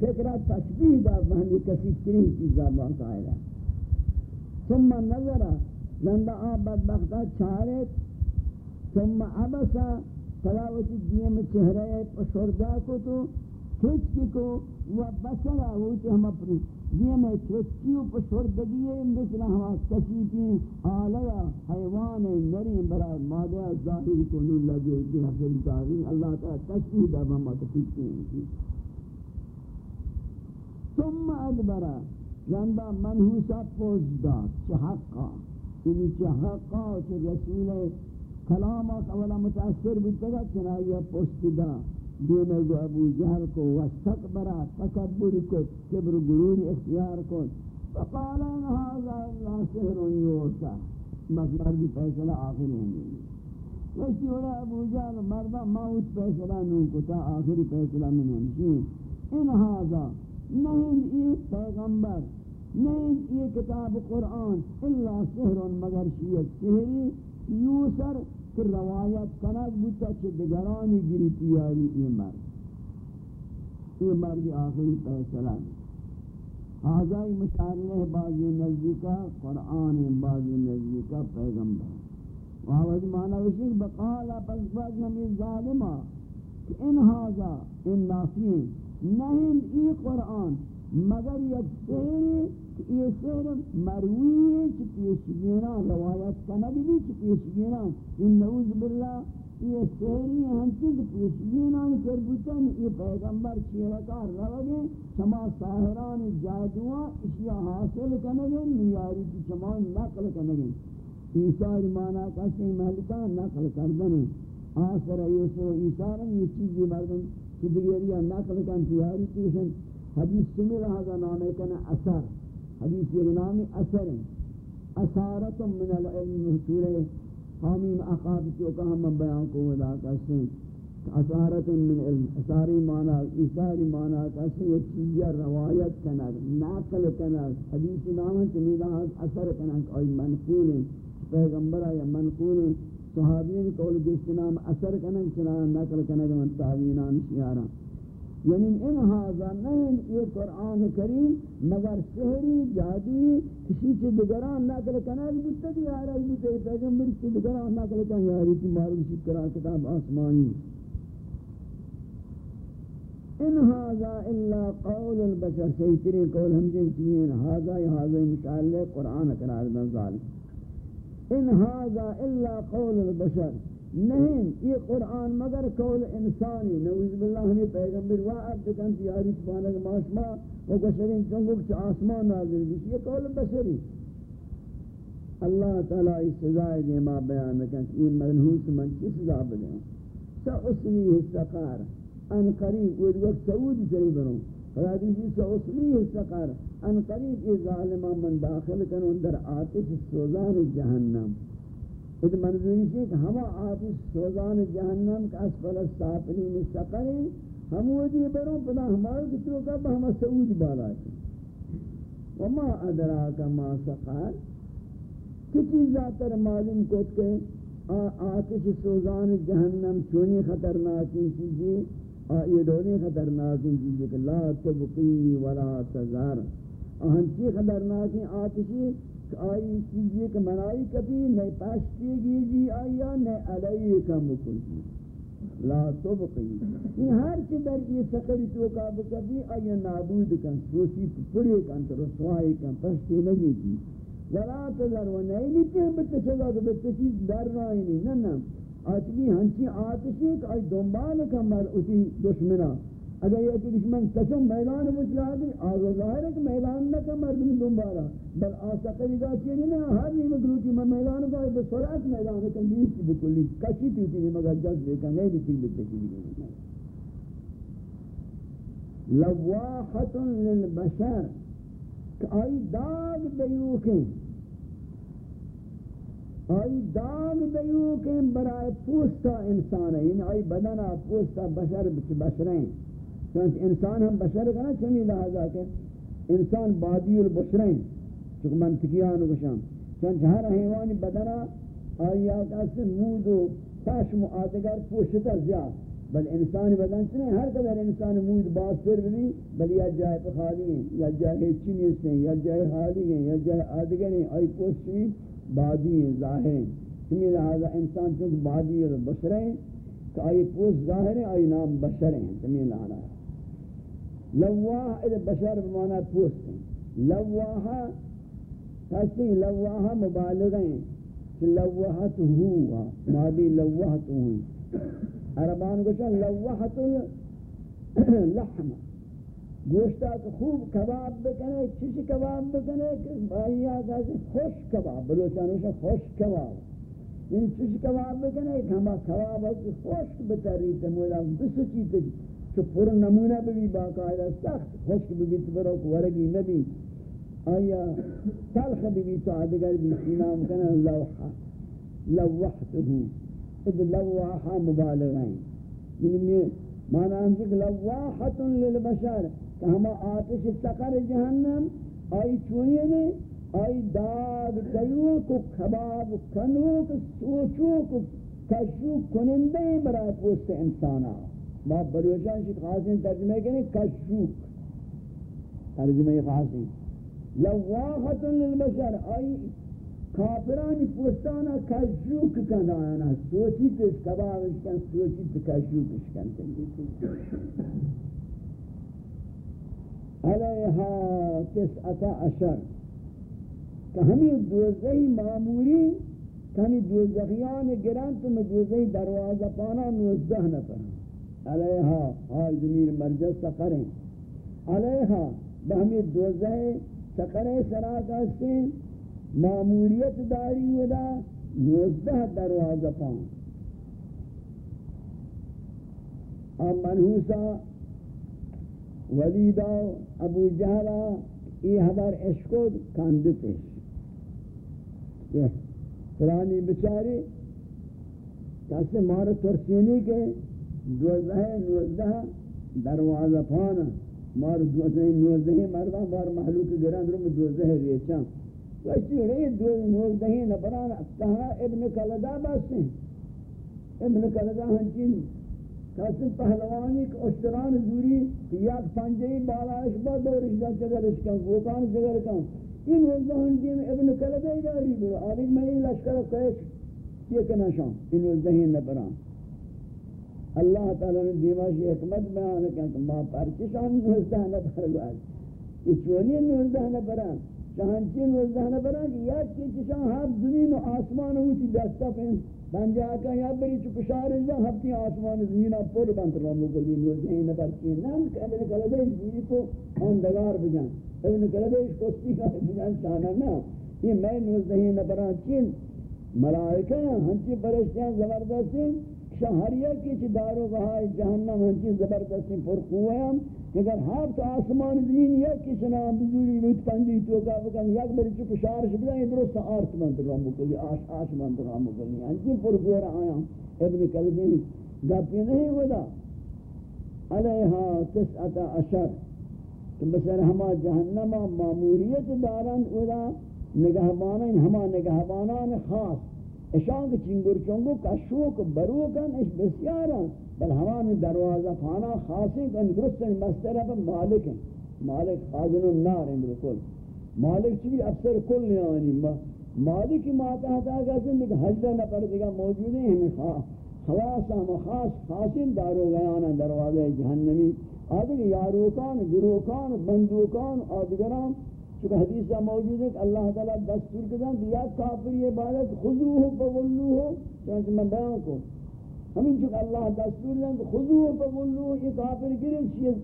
فکرہ تشبیح دا بہنی کسی ترین چیزا باقاعدہ ثم نظر لندہ آب بدبختہ چارت ثم عبسا تلاوتی دیم چہرے پشوردہ کو تو کھچکی کو و بسرہ ہوتی ہم اپنی۔ دیم کھچکی و پشوردگی مثل ہم کسی کی آلیا حیوان نرین برای مادہ ظاہر کو نور لگے کہ حفظ تاریخ اللہ تعالی تشبیح دا بہما تفیدتی ہیں ثم ادبرا جنبا منحوسا پوش داد. چه حقا. یعنی چه حقا چه رسول کلام اولا متاثر بیتگا چنائی پوش داد دینے گو ابو جہل کو واستکبرا تکبر کو کبر گرور اختیار کو فقال ان هذا الا سحر يوسى مقدار بھی فیصلہ آخری ہیں ویسی ولا ابو جہل مردہ موت فیصلہ نون کو آخری فیصلہ میں نمشی ان هذا نہیں یہ پیغمبر نہیں یہ کتاب قرآن، الا سحر مگر شیعت سحری، یوسر کہ روایت کنک بودتا چھ دگرانی گری تیاری یہ یعنی مرد. یہ مرد آخری فیصلہ حاضائی مشارلہ بعضی نزدیکا قرآن بعضی نزدیکا پیغمبر. وہاں معنی وشک بقالا پس بعض نمی ظالمہ کہ ان حاضا ان نافین نہیں ای قرآن، مگر یک سہری یہ سیر مروی ہے چی پیشگیران روایت کا نبی بھی چی پیشگیران ان نعوذ باللہ یہ سیری ہنچی کہ پیشگیران کر بوتن یہ پیغمبر چیرکار روگے شما ساہران جادوان اشیاء حاصل کنگے نیاری کی شما نقل کنگے عیسیٰ مانا کسی محلکہ نقل کردنے آسر یوسف عیسیٰ یہ چیزی مردم کہ دیگریہ نقل کن، تیاری کیشن حدیث سمی رہا کا نام ہے کنا اثر. حدیث یہ نام اثر ہے اثارت من العلم سورہ حامیم اقاب جو کہ ہم بیان کو ادا کرتے ہیں اثارت من علم. اثاری معنی اثاری معنی کسی یہ چیز روایت کنر ناقل کنر حدیث نام چمیدہ اثر کنر کوئی منقول. ہے پیغمبر یا منقول. ہے صحابین قول جس نام اثر کنر چنان نقل کنر من تعوینان شیاران یعنی ان حاضر نہیں یہ قرآن کریم مگر سحری جادوی، کسی سے دگران نقل کنال بودتا کہ یارا بودتا ہے پیغمبر سے دگران نقل کن یاری کی معروف شکرہ کتاب، آسمانی. ان هذا الا قول البشر سیتری قول ہم جنتی ہیں هذا یا هذا مشاءاللہ قرآن قرار دن ظالم إن هذا إلا قول البشر. نہیں یہ قرآن مگر قول انسانی نوز باللہ ہمیں پیغمبر. وعد دکن تیاری سبانک ماشما. و گشرین چنگوک چا آسمان نازل بیش. یہ قول بشری. اللہ تعالیٰ اس سزائے دے ما بیان کہ یہ منحوس من کی سزا بدیں سا اسلیہ سقار ان قریب وہ وقت سعود سری بروں خدا دیجی سا اسلیہ سقار ان قریب یہ ظالمان من داخل کنون در آتش سوزان جہنم اس منظوری سے کہ ہما آتش سوزان جہنم کا اسفل السافلین سقریں ہم وہ دی بروں پدا ہمارے کتوں کا ہم سعود بالا تھی وما ادراک ما سقر. کسی ذاتر معلوم کو کہ آتش سوزان جہنم چونی خطرناکی چیزیں یہ دونی خطرناکی چیزیں کہ لا تبقی ولا تذر۔ ہنچی خطرناکی آتشی آئی چیزی کہ منائی کبھی نئے پاشتی گی جی آیا نئے علیہ کا مکل جی لا تبقی۔ یہ ہر چی در یہ سقری توکا بکبی آیا نابود کن، سوسی پڑے کن، رسوائی کن، پشتی نگی جی ولا تذر و نئے نیتے ہم بتشگا تو بتشیز در رائی نہیں نہ نہ آتشی ہنچی آتشی کہ آئی دنبال کمر اسی دشمنہ۔ اگر یہ کہ دشمن کسم میدان مجاہد آگا ظاہر ہے کہ میدان نہ کا مردم دنبارا بل آسا قریقا چیئے نہیں، ہر نہیں مگروچی میں میدان کا بسرعت میدان ہے کہ بکلی کشی تیوتی نہیں، مگر جس دیکھا نہیں دیتی لیتے کی بھی لواحت للبشر، کہ آئی داغ دیوکیں آئی داغ دیوکیں برای پوستا انسان ہے یعنی آئی بدنا پوستا بشر بچ بشریں چونچہ انسان ہم بشر کنا چمی لہذا کہ انسان بادی البشرین چکہ منطقیان گشان چونچہ ہر حیوانی بدنا آیات اس مود و پشم و آدگر پوشتا زیاد۔ بل انسان بدن سے ہر قدر انسان مود باز پھر بھی، بل یا جائے پہ خالی ہیں، یا جائے چینی سے یا جائے حالی ہیں، یا جائے آدگر ہیں، آئی پوست بھی بادی ہیں ظاہر ہیں۔ ہمیں لہذا انسان چونکہ بادی اور بشر ہیں کہ آئی پوست ظاہر ہیں، آئی نام بشر ہیں۔ ہمیں لانا ہے لواہ ادھر بشر بمانا پوست ہیں۔ لواہ کسی لواہ مبالغ ہیں کہ لواہت ہوا، مادی لواہت ہوا عربان گوشن لوحت اللحم گوشتا کہ خوب کباب بکنے چیز کباب بکنے بھائی آگا خوش کباب بلوچانو سے خوش کباب۔ یعنی چیز کباب بکنے کہ ہما کباب ہے خوش بتری تمولا دس چیز چو پر نمونہ بھی باقاعدہ سخت خوش بھی تبرو ورگی نبی آیا تلخ بھی تو آدگر بھی سینام کنا لوحا لوحته اذ لواحا مبالغین۔ یعنی مانا ہمسک لواحت للبشر۔ کہ ہما آتش سقر جہنم، آئی چونی نے آئی داد دیوک و کباب کنوک، سوچوک کشوک کنندے برای پوست انسانا. باب بروشان شک خاصین ترجمہ کرنے کشوک. ترجمہ خاصین لواحت للبشر. آئی کافرانی پوستانا کشوک کن آنا سوچی تیس کبابش کن، سوچی تیس کشوکش کن. تنگی علیہا تسعتا عشر. کہ ہمیں دوزہی معمولی، کہ ہمیں دوزہیان گران، تو میں دوزہی دروازہ پانا نوزدہ نفر علیہا ہائی زمین مرجز سقریں علیہا بہمی دوزہی سقریں سراکہ سے معمولیت داری ودا نوزدہ دروازہ پان اب منحوسا ولیدہ ابو جہلہ یہ ہمار اشکود کاندتش یہ پرانی بچاری، کسی مارا ترسینی کے دوزدہ نوزدہ دروازہ پانا مار دوزدہ نوزدہ مردہ مار محلوک گران رو دوزدہ ریچان وشتی رہی دو نور دہی نبران کہا ابن کلدہ بستے ابن کلدہ ہنچین کسی پہلوانی کہ اشتران دوری یک پنجہی بالاش با دورش دا چگرش کن گوکان چگر کن. این وزدہ ہنچین ابن کلدہ داری برو آلی میں این لشکر کہش یہ کنشان این وزدہ ہی نبران. اللہ تعالی نے دیماشی حکمت بیان کہ ما پرچشان وزدہ نبران. یہ چونی وزدہ نبران. چانچین وزدہنا برا کہ یا کی چشان ہب زمین و آسمان ہوتی دستا پہن بنجا کہ یا بری چو پشار ازا ہتی آسمان زمین پر بنت نور گلین وزدہنا برکی نام کہ کلا دے زمین کو ہن دگار بجان ابن کلدہ اس کوستی کا بجان چانا نا یہ میں نور وزدہنا برا چین۔ ملائکہ ہیں ہنچی پرشتیاں زبردستی شہریہ کی چی دارو بہائی جہنم ہنچی زبردستی پر قوہ ہیں اگر ہاں تو آسمان زمین یک کشنا بزوری روت پنجی تو کا بکن یک بری چکو شارش بدا درست آرت مند رام بکلی آش آش مند رام بکلی انچی پر گور آیا ابن کلدینی گپی نہیں ودا علیہا تسعت عشر، کہ بسر ہما جہنم معموریت دارن ودا نگہبانان، ہما نگہبانان خاص اشان چنگر چنگو کشوک بروکن اش بسیارن، بل ہمان دروازہ خانہ خاصی کن درست مستر ہے مالک ہیں مالک خازن النار ہیں بالکل مالک چی افسر کل نیانی مالک ماتا ہتا گا زندگی حجدہ نہ پر دیگا موجود ہیں، ہمیں خواص ہم خاص خاصین دارو گیانا دروازہ جہنمی۔ آدھگر یاروکان، گروکان، بندوکان، آدھگران چونکہ حدیثہ موجود ہے کہ اللہ تعالیٰ دستور کردن کہ یا کافر یہ عبادت خضوہ بغلوہ چونکہ میں بیان کو۔ ہمیں چکہ اللہ دستور دیں کہ خضو بغلو یہ کافر گرن چیز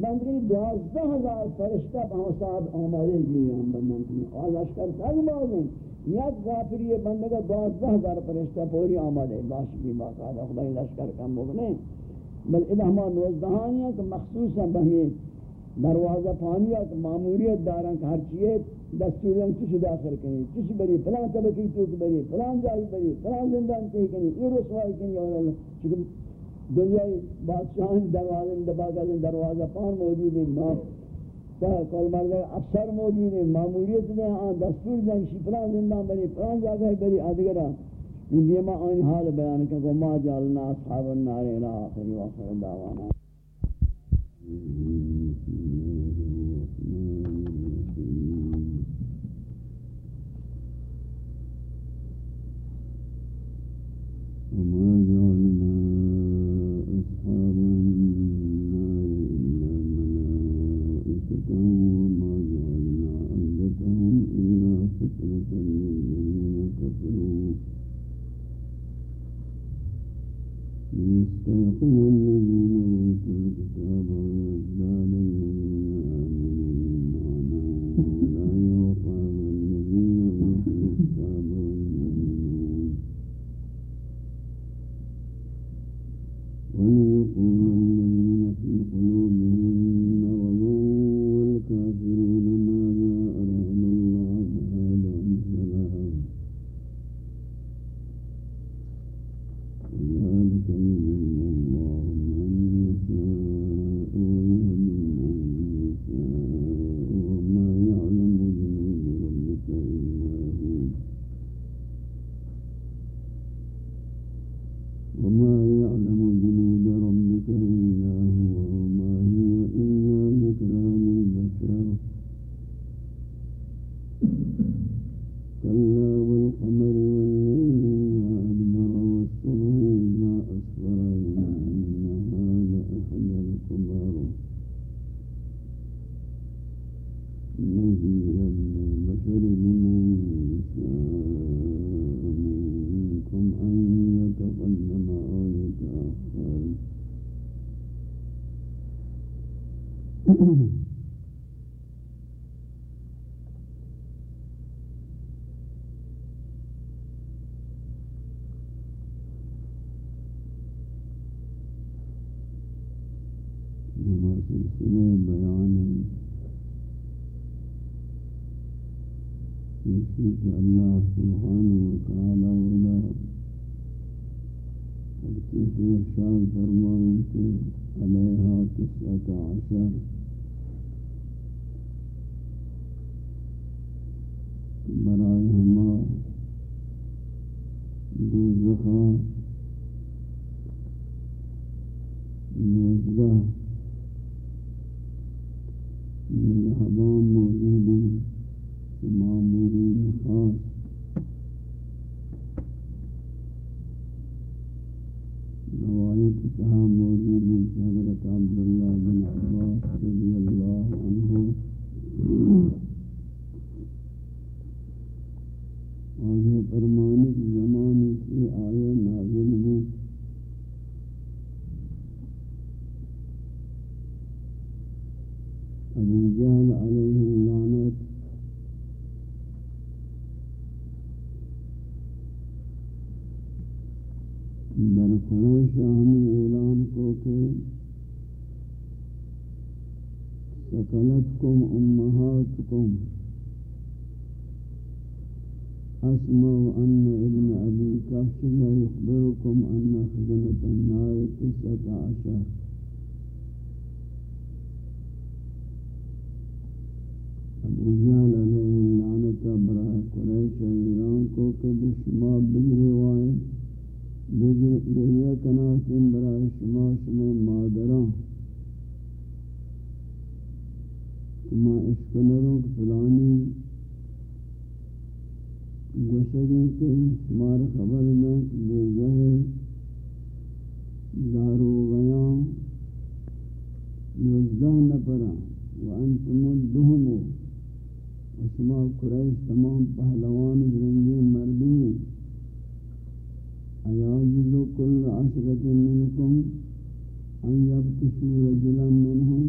بندری دوازدہ ہزار فرشتہ بہاں صاحب آمالے لیے ہم بندن اور لشکر تک بازیں یک کافر یہ بندگا دوازدہ ہزار فرشتہ پوری آمالے باش بھی باقاعدہ خدای لشکر کم مگنے بل ادھا ہما نوزدہانیاں کہ مخصوصا بہمیں دروازہ پانی ہے ماموریت معمولیت داراں ہر چیز دستوراں کچھ داخل کنی؟ کچھ بری؟ فلاں طبقی تو بری؟ فلاں جائی بری؟ فلاں زندان سے کنی؟ یہ رسوائی کنی؟ اور چونکہ دنیا بادشاہان دروازے دباغان دروازہ پان موجود ہیں ماں تا کل مرد افسر موجود ہیں ماموریت دیں ہاں دستور دیں کہ فلاں زندان بری فلان جائی بری. ادگرہ دنیا ما ان حال بیان کہ ما جالنا اصحاب النار الى اخر واخر دعوانا. Mm-hmm. Thank you. نذيرا للبشر لمن شاء منكم أن يتقدم أو يتأخر ان النار تسعة عشر ابو جہل علیہ لعنت برا قریش ایران کو کہ بشما بگری وائے بگری کناسن برا شما شما مادران ما عشق لرو فلانی گوشگی کے شمار خبر میں دوزہ دارو غیاں نوزدہ نپرا وانتم الدہمو وشما قریش تمام پہلوان درنگی مردمی. ایاجز کل عشرت منکم ان یبتشو رجلا منہم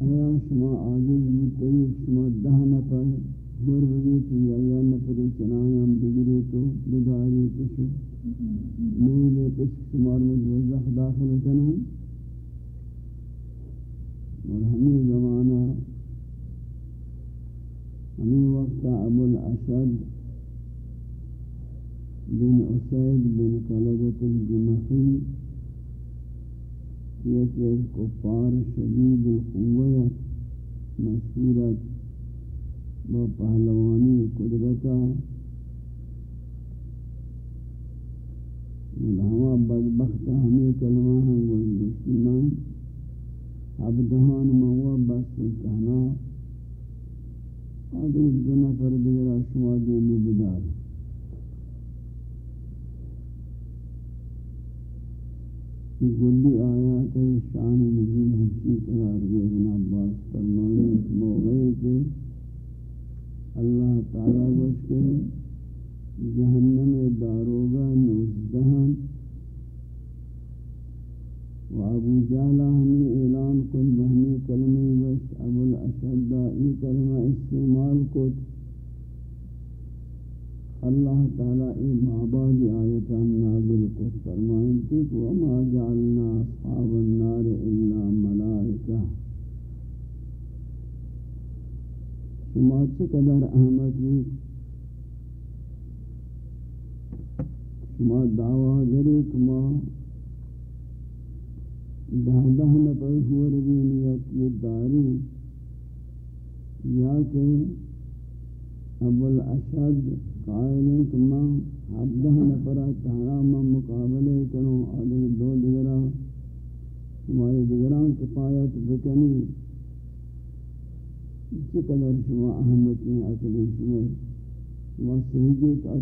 ایا شما عاجز متعیب شما دہ نفر گر بگیتی یا نفری چنایاں بگری تو بگاری بداری کشو میلے شمار میں دوزخ داخل کنن اور ہمیں زمانہ، ہمیں وقت ابو الاشد بن اسید بن کلبت الجمحی ایک ایک کفار شدید القویت مشہورت با پہلوانی قدرتا ہوا، بدبخت ہمیں کلمہ ہم گوشتمان عبدہان مہوا بس سلطانا آدھر دو نفر دیگر شما دیم بدار گلی آیات شان نزول حبشی قرار گئے ابن عباس فرمانی اس موقعی کے اللہ تعالیٰ گوش کے جہنم داروگا نوزدہم و ابو جالا ہمیں اعلان کن بہمی کلمہ وشت ابو الاشدہ ای کلمہ استعمال کت اللہ تعالیٰ ای معباد آیتا نازل کت فرمائن تک وما جعلنا اصحاب النار الا ملائکہ۔ شما چقدر احمد شما دعویٰ گری کما دہ دہ نفر ہور بینیت یہ داری یا کہ ابو الاشد قائل کما حبدہ نفر تحراما مقابلے کنو آدھے دو دگرہ شما دگران کفایت بکنی چقدر شما احمد میں اکلی شما شما صحیح جی کا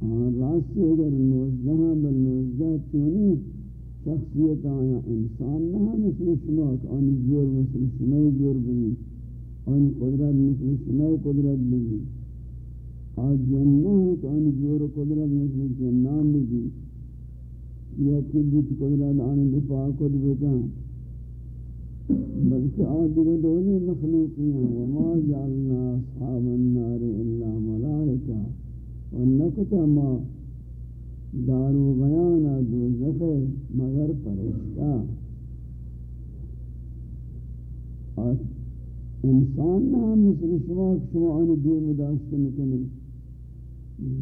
چونی راستی اگر نوزدہ بل نوزدہ چونی، شخصیت آیا انسان نہ مثل شما کہ آنی جور مثل شما جور بھی آنی قدرت مثل شما قدرت بھی آج جنہ ہے کہ آنی جور قدرت مثل جنان بھی یا کہ بیت قدرت آنی دفاع قدر بکا بلکہ آدھر دونی مخلوقی ہیں وما جعلنا اصحاب النار الا ملائکہ ونکتا ما دارو غیانا دوزخ مگر پرشتہ. اور انسان نہ ہم مثل شما شما آنی دیر داشت نکنی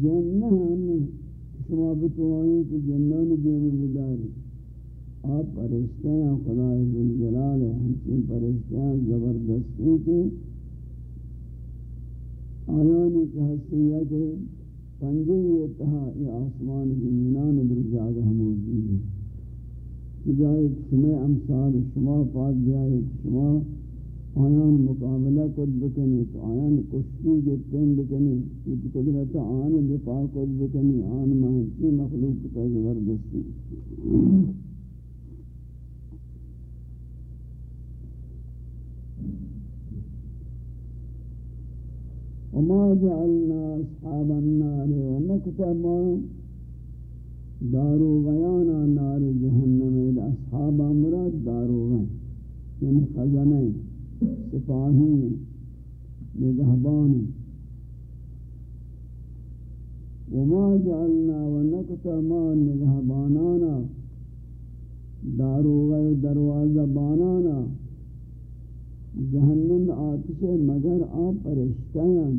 جن نہ ہم شما بتوانی کہ جنان دیر بداری. آپ پرشتے ہیں خدا ذوالجلال ہے ہم سے پرشتے ہیں، زبردستی کے آیانی کی حسیت ہے پنجے یہ تہا یہ آسمان زمینان در جاگہ موجود ہے۔ جائے شما امثال شما پاک جائے شما آیان مقابلہ کد بکنی تو آیان کشتی جتن بکنی کچھ قدرت آن دفاع کد بکنی آن مہنسی مخلوق تا زبردستی۔ وما جعلنا أصحاب النار ونكتب دارو غيانا نار جهنم إلى أصحاب مراد دارو غيانا من خزنين سپاهين نگهبان. وما جعلنا ونكتما نگهبانانا دارو غيان دروازة بانانا جہنم آتش مگر آپ پرشتیاں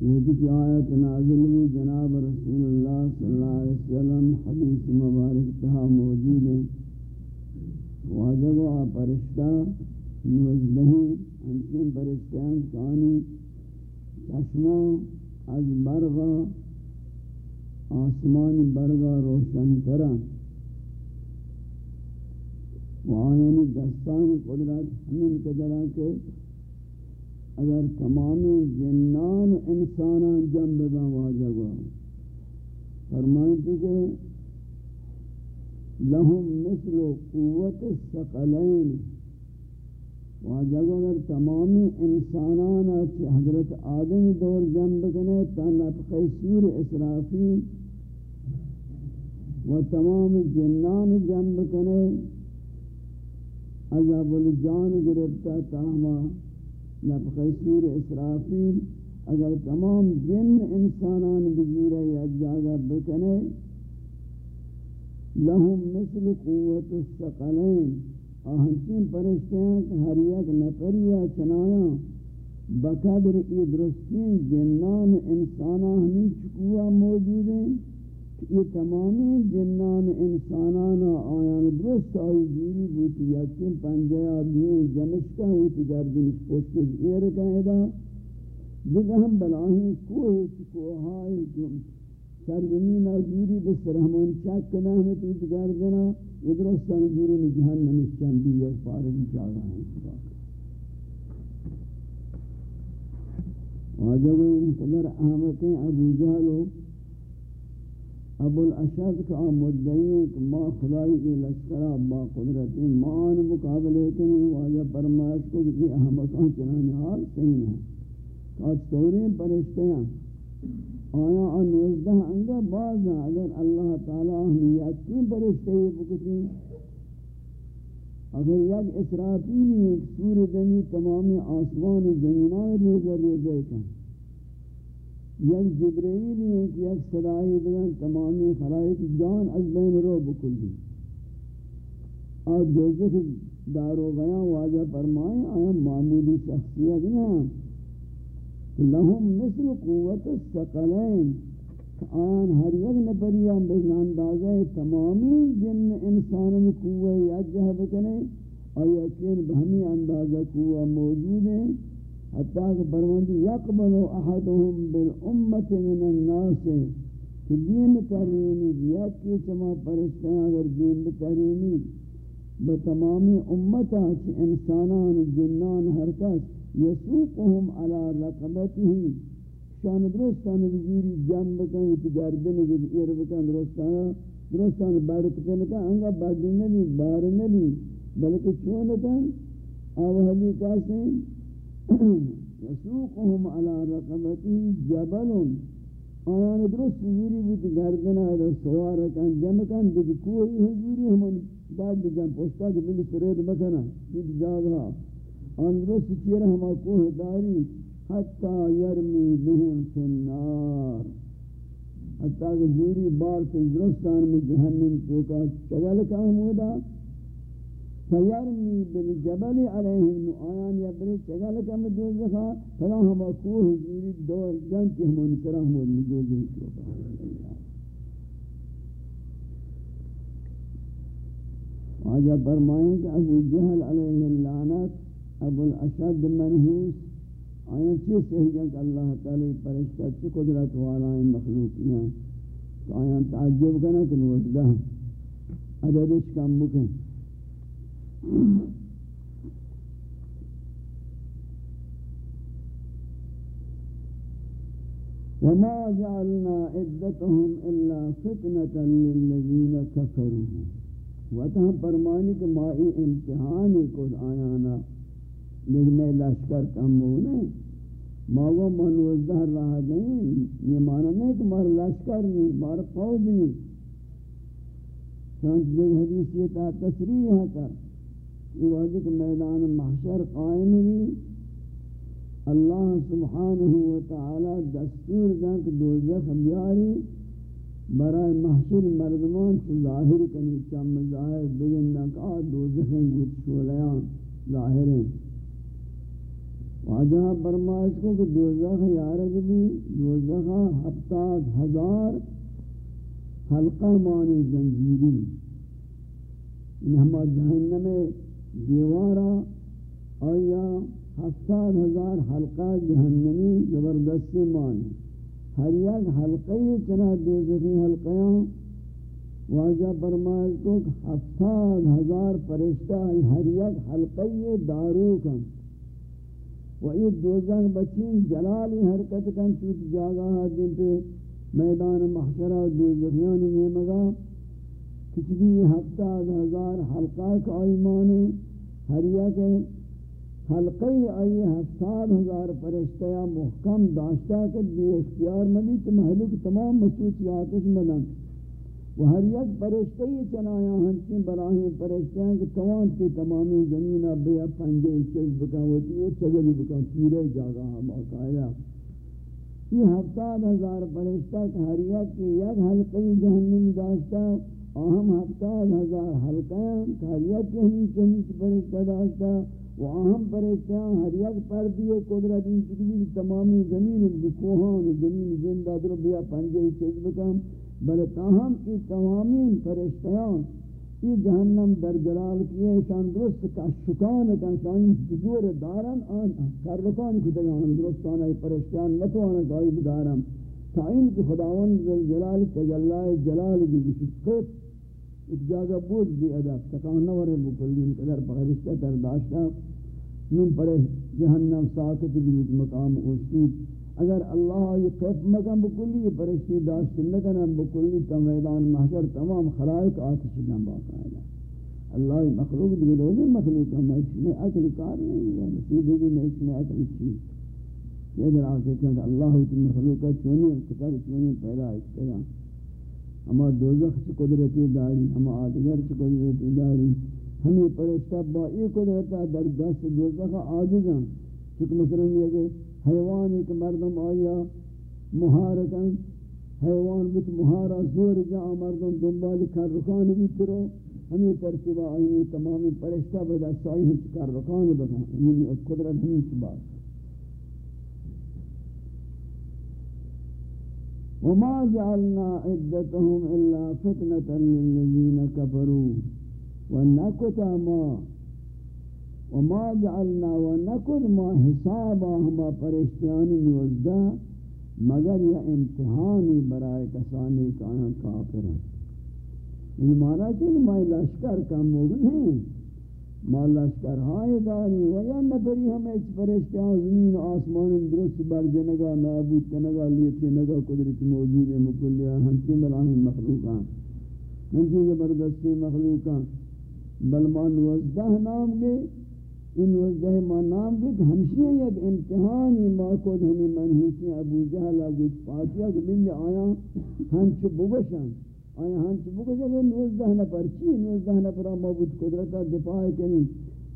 یہ کی آیت نازل ہوئی، جناب رسول اللہ صلی اللہ علیہ وسلم حدیث مبارک تہا موجود ہے۔ واجب و پرشتہ نوزدہی انچین پرشتیاں کانی، چشمہ، از برغا آسمان برغا روشن کرن وآیانی دستان قدرت ہمیں قدرہ کہ اگر تمام جنان انسانان جنب با واجب فرمائیں تھی کہ لہم مثل قوت السقلین واجب اگر تمام انسانان اچھے حضرت آدم دور جنب کنے تا نفخ سور اسرافی و تمام جنان جنب کنے عذاب الجان گرفتا تاہما نفخ سور اسرافیل، اگر تمام جن انسانان بزیرہ یا جاگہ بکنے لہم مثل قوت السقلین آہنچین پرشتے ہیں کہ ہر یک نفریہ چنایا بقدر ای جنان انسانہ ہمیں چکوہ موجود ہیں یہ تمامی جنان انسانان آیان درست آئی جوری بوتی یکن پنجے آدمی جمشکا ہوتی گردنش پوشت ایر قائدہ دیگه ہم بلاہیں کوئی کوہائی جن سرزمین جوری بس رحمان چاک کنا ہمیں تو گردنا یہ درست آئی جوری میں جہنم اس چندی ایک پارگی جاگا ہے واجب ان قدر احمقیں ابو جہلو ابو الاشد کا مدعی ہے کہ ما خدای کے لشکرہ با قدرت مان مقابلے کے واجہ فرمائش کو کہ احمقان چنانی حال صحیح ہے۔ آج سوریں پرشتے ہیں۔ آیا آن نوزدہ انگا باز اگر اللہ تعالیٰ ہم یکی پرشتے ہیں بکتی اگر یک اسرافیلی سور دنی تمامی آسمان زمینان ریزہ ریزہ کن۔ یک جبرائیل ہے کہ یک صدای بگن تمامی خلائق جان از بین رو بکلی اور دوزخ دارو بیان واجہ فرمائیں، آیا معمولی شخصیت نا لهم مثل قوت السقلین آن ہر یک نبریان بزن اندازہ تمامی جن انسان قوة یجہ بکنے اور یقین بہمی اندازہ قوة موجود ہے حتیٰ کہ برمندی یقبل احدهم بالامت من الناس کہ دین ترینی بیت کی چما پرشتیں اگر دین ترینی بتمامی امتا چھ انسانان، جنان حرکت یسوقهم على رقبته. شان درستان بزیری جم بکن ویتی گردن جد ایر بکن، درستان درستان بارکتن کا انگا بردن نبی، بار نبی بلکہ چون کن آوہلی کاسیں يسوقهم على رقبته جبل آیان درست زوری بود، گردن آدھا سوار کن، جمع کن دیکھ کوئی حضوری ہمانی بعد جم پوشتا کہ بلی سرید بکنا دیکھ جاگا آن درست چیر ہما کوہ داری؟ حتی یرمی بهم فی النار. حتی کہ زوری بار سے درستان میں جہنم چوکا چگل کا ہمودا فیرمی بالجبل علیہم آیان یا بلی چگل کم دوزخا فلا ہما کوہ جوری دو جنتی ہمونی کرا ہمونی دوزخی چوبا آجا فرمائیں کہ ابو جہل علیہ اللعنت ابو الاشد منحوس آیان چیز صحیح کہ اللہ تعالی پرشتہ چی قدرت والا مخلوقیاں آیان تعجب کرنا کہ نوزدہ عددش کم بکیں وما جعلنا عدتهم إلا فتنة للذين كفروا. وتہاں فرمانی کہ مائی امتحانی کو آیانا لیکن میں لشکر کم ہوں، نہیں. ماغو منوزدہ رہا نہیں یہ معنی نہیں کہ مار لشکر نہیں مار فوج نہیں. سانچ دیکھ حدیث یہ تا تصریح ہے کر یہ واجب میدان محشر قائم بھی اللہ سبحانہ و تعالی دستور دنک دوزخ بیاری برای محشر مردمان سے ظاہر کنی، چم ظاہر بگن دنک آ دوزخیں گوت شولیان ظاہریں واجہ برمائش کو کہ دوزخ یارک بھی، دوزخ ہفتاد ہزار حلقہ مانی زنجیری۔ یعنی یہ ہمارا جہنم دیوارا، آیا ہفتاد ہزار حلقہ جہنمی زبردستی مانی. ہر یک حلقی چنا دوزخی حلقیاں واجہ فرمائش کو ہفتاد ہزار پرشتہ ہر یک حلقی دارو کن و یہ دوزخ بچین جلالی حرکت کن چوت جاگا جن پہ میدان محشرہ دوزخیانی میں مگا کچھ بھی ہفتہ ہزار حلقہ کا ایمان ہریا کے حلقی آئی ہفتاد ہزار فرشتہ محکم داشتہ کہ بے اختیار نبی تو محلوک تمام مسوچیاتش مدن وہ ہر یک پرشتہ ہی چنایا ہنچیں براہیں پرشتہ ہیں کہ توان کی تمامی زمینہ بے پنجے چیز بکن ہوتی وہ چگلی بکن تیرے جاگا ہم آقایا یہ ہفتاد ہزار پرشتہ کہ ہر یک کی یک حلقی جہنم داشتہ اہم ہفتاد ہزار حلقیاں تاریت یعنی کے ہمیں چمیت پرشتہ داشتا و اہم پرشتیاں ہر یک پردی و قدرت ان چکلی تمامی زمین بکوہان زمین زندہ در بیا پنجے چیز بکم بل تاہم ای تمامین پرشتیان ای جہنم در جلال کیے شان درست کا شکان کا شان جزور دارن، آن کرلکان کتگان درست آن ای پرشتیان نتوانا کائی بدارم تا این کہ خداوند جلال تجلائے جلال کی بھی بشکت ایک جاگہ بوجھ بھی ادب. تکان نورے بکلی قدر پغرشتہ تر داشتا نون پر جہنم ساکت بھی مقام اوشتید اگر اللہ یہ قیف مکم بکلی یہ پرشتی داشت نکنم بکلی تا میدان محشر تمام خلائق آتش نم باقاعدہ اللہ مخلوق دیگر روزی مخلوق ہم اس میں اکل کار نہیں ہے نصیبی بھی میں اس میں اکل چیز. یہ در آکے کہ اللہ تی مخلوقہ چونی کتاب چونی پیدا اس طرح ہما دوزخ چی قدرتی داری ہما آدگر چی قدرتی داری۔ ہمیں پرشتہ با ای قدرتا در دست دوزخ آجزاں چکہ مثلا یہ کہ حیوان ایک مردم آیا، مہارکن، حیوان بت مہارا زور جا، مردم دنبال کر رکان بھی ترو۔ ہمیں ترتیبہ آئی تمامی پرشتہ بدا سائی ہم کر رکان بدا یعنی قدرت ہمیں چبا وما جعلنا عدتهم إلا فتنة للذين كفروا. ونكتا ما وما جعلنا ونکد ما حسابا ہما پرشتیانی مگر یہ امتحانی برائے کسانی کانا کافر ہیں. یہ مانا کہ ما لشکر کا موگن ہیں. ما لشکر ہائے داری و یا نبری ہم ایچ پرشتیان زمین آسمان درست بر جنگا نابود کنگا لیتی نگا قدرت موجود مکلیہ ہنچی ملاہی مخلوقان. ہنچی زبردستی مخلوقان. بل ما نوزدہ نام گے ان وجہ ما نام گے کہ ہمشی ہے یک امتحانی ما کو ہمیں منحوسی ابو جہل گوش پاتیا کہ بن آیا ہنچ بگشن. آیا ہنچ بگشن وہ نوزدہ نفر، چی نوزدہ نفر؟ موجود قدرتا دفاع کنی.